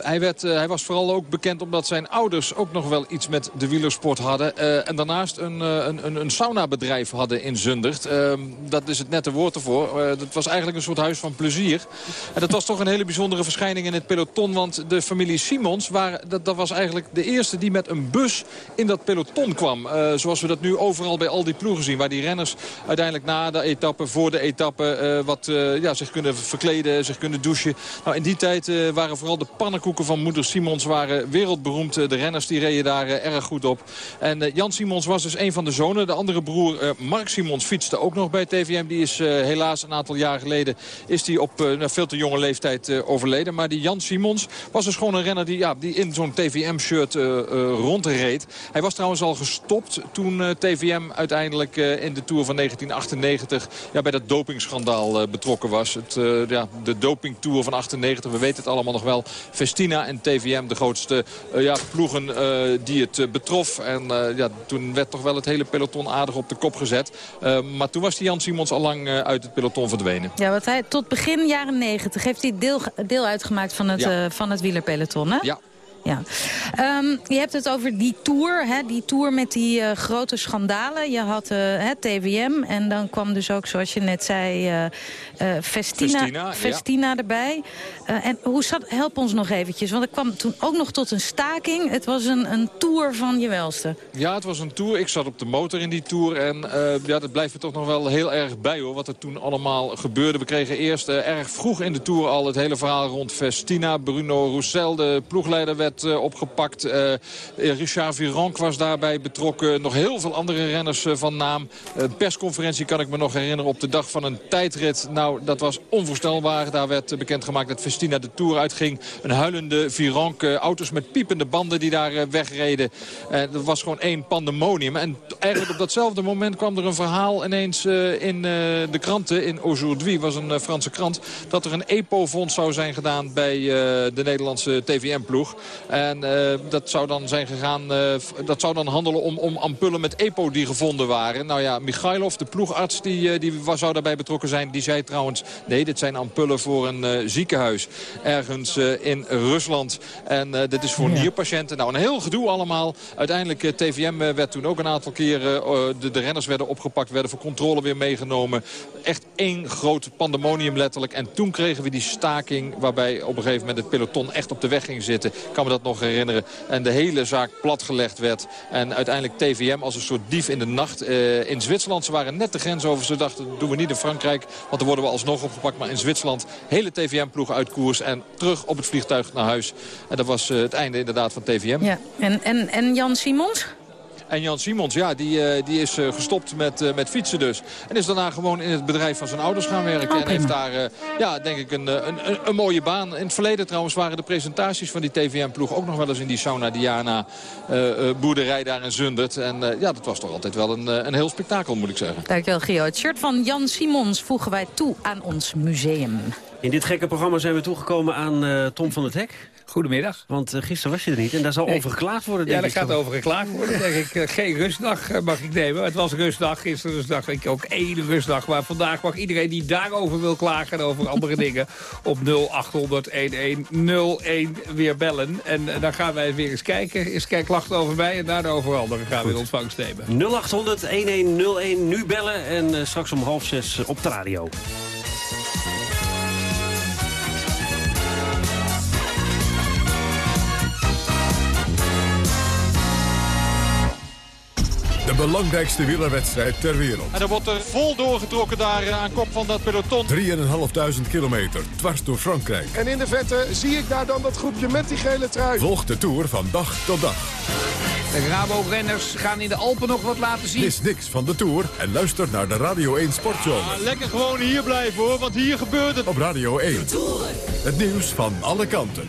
Hij, werd, hij was vooral ook bekend omdat zijn ouders ook nog wel iets met de wielersport hadden. En daarnaast een, een, een, een saunabedrijf hadden in Zundert. Eh, dat is het nette woord ervoor. Dat was eigenlijk een soort huis van plezier. En dat was toch een hele bijzondere verschijning in het peloton. Want de familie Simons, waren, dat, dat was eigenlijk de eerste die met een bus in dat peloton kwam. Eh, zoals we dat nu overal bij al die ploegen zien. Waar die renners uiteindelijk na de etappe, voor de etappe... eh, wat eh, ja, zich kunnen verkleden, zich kunnen douchen. Nou, in die tijd waren vooral de pannenkoeken van moeder Simons waren wereldberoemd. De renners die reden daar erg goed op. En Jan Simons was dus een van de zonen. De andere broer, Mark Simons, fietste ook nog bij TVM. Die is helaas een aantal jaar geleden is die op veel te jonge leeftijd overleden. Maar die Jan Simons was dus gewoon een renner die, ja, die in zo'n TVM-shirt eh, eh, rondreed. Hij was trouwens al gestopt toen eh, TVM uiteindelijk in de Tour van 1998 ja, bij dat dopingschandaal betrokken was. Het, ja, de dopingtour van 98, we weten het allemaal nog wel. Festina en TVM, de grootste ja, ploegen die het betrof. En ja, toen werd toch wel het hele peloton aardig op de kop gezet. Maar toen was die Jan Simons al lang uit het peloton verdwenen. Ja, wat hij tot begin jaren negentig heeft hij deel, deel van het, Ja. eh, van het wielerpeloton, hè? Ja. Ja. Ehm, je hebt het over die tour, hè, die tour met die eh, grote schandalen. Je had eh, hè, TVM en dan kwam dus ook, zoals je net zei, eh, Festina, Festina, ja. Festina erbij. Eh, en hoe zat, help ons nog eventjes, want er kwam toen ook nog tot een staking. Het was een, een tour van je welste. Ja, het was een tour. Ik zat op de motor in die tour. En eh, ja, dat blijft er toch nog wel heel erg bij hoor. Wat er toen allemaal gebeurde. We kregen eerst erg vroeg in de tour al het hele verhaal rond Festina. Bruno Roussel, de ploegleider, werd opgepakt. Richard Virenque was daarbij betrokken. Nog heel veel andere renners van naam. Een persconferentie kan ik me nog herinneren op de dag van een tijdrit. Nou, dat was onvoorstelbaar. Daar werd eh, bekendgemaakt dat Festina de tour uitging. Een huilende Virenque. eh, auto's met piepende banden die daar eh, wegreden. En dat was gewoon één pandemonium. En eigenlijk op datzelfde moment kwam er een verhaal ineens eh, in eh, de kranten. In Aujourd'hui was een eh, Franse krant. Dat er een EPO-fonds zou zijn gedaan bij eh, de Nederlandse TVM-ploeg. En eh, dat zou dan zijn gegaan. eh, dat zou dan handelen om, om ampullen met EPO die gevonden waren. Nou ja, Michailov, de ploegarts, die, eh, die zou daarbij betrokken zijn. Die zei trouwens, nee, dit zijn ampullen voor een eh, ziekenhuis. Ergens eh, in Rusland. En eh, dit is voor nierpatiënten. Nou, een heel gedoe allemaal. Uiteindelijk, TVM werd toen ook een aantal keren... eh, de, de renners werden opgepakt, werden voor controle weer meegenomen. Echt één groot pandemonium letterlijk. En toen kregen we die staking waarbij op een gegeven moment het peloton echt op de weg ging zitten. Ik kan me dat nog herinneren. En de hele zaak platgelegd werd. En uiteindelijk TVM als een soort dief in de nacht in Zwitserland. Ze waren net de grens over. Ze dachten, dat doen we niet in Frankrijk. Want dan worden we alsnog opgepakt. Maar in Zwitserland, hele TVM-ploeg uit koers. En terug op het vliegtuig naar huis. En dat was eh, het einde inderdaad van TVM. Ja. En, en, en Jan Simons? En Jan Simons, ja, die, eh, die is eh, gestopt met, eh, met fietsen dus. En is daarna gewoon in het bedrijf van zijn ouders gaan werken. en heeft daar, eh, ja, denk ik, een, een, een, een mooie baan. In het verleden trouwens waren de presentaties van die TVM-ploeg... ook nog wel eens in die Sauna Diana eh, eh, boerderij daar in Zundert. En eh, ja, dat was toch altijd wel een, een heel spektakel, moet ik zeggen. Dankjewel, Gio. Het shirt van Jan Simons voegen wij toe aan ons museum. In dit gekke programma zijn we toegekomen aan eh, Tom van het Hek. Goedemiddag. Want eh, gisteren was je er niet en daar zal Nee. over geklaagd worden, Ja, denk daar ik. gaat over geklaagd worden. denk ik. Eh, Geen rustdag eh, mag ik nemen. Het was rustdag gisteren, dus dacht ik ook één rustdag. Maar vandaag mag iedereen die daarover wil klagen en over andere [LAUGHS] dingen... op 0800-1101 weer bellen. En dan gaan wij weer eens kijken. Is kijk klachten over mij en daarna over anderen gaan we in ontvangst nemen. 0800-1101, nu bellen en straks om half zes op de radio. Belangrijkste wielerwedstrijd ter wereld. En er wordt er vol doorgetrokken daar eh, aan kop van dat peloton. 3.500 kilometer, dwars door Frankrijk. En in de vette zie ik daar dan dat groepje met die gele trui. Volg de Tour van dag tot dag. De Rabo-renners gaan in de Alpen nog wat laten zien. Mis niks van de Tour en luister naar de Radio 1 Sportzomer. Lekker gewoon hier blijven hoor, want hier gebeurt het. Op Radio 1. Het nieuws van alle kanten.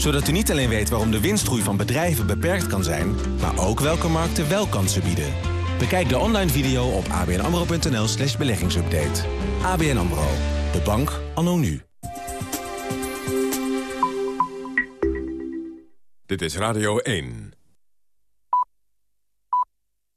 Zodat u niet alleen weet waarom de winstgroei van bedrijven beperkt kan zijn... maar ook welke markten wel kansen bieden. Bekijk de online video op abnamro.nl slash beleggingsupdate. ABN AMRO. De bank anno nu. Dit is Radio 1.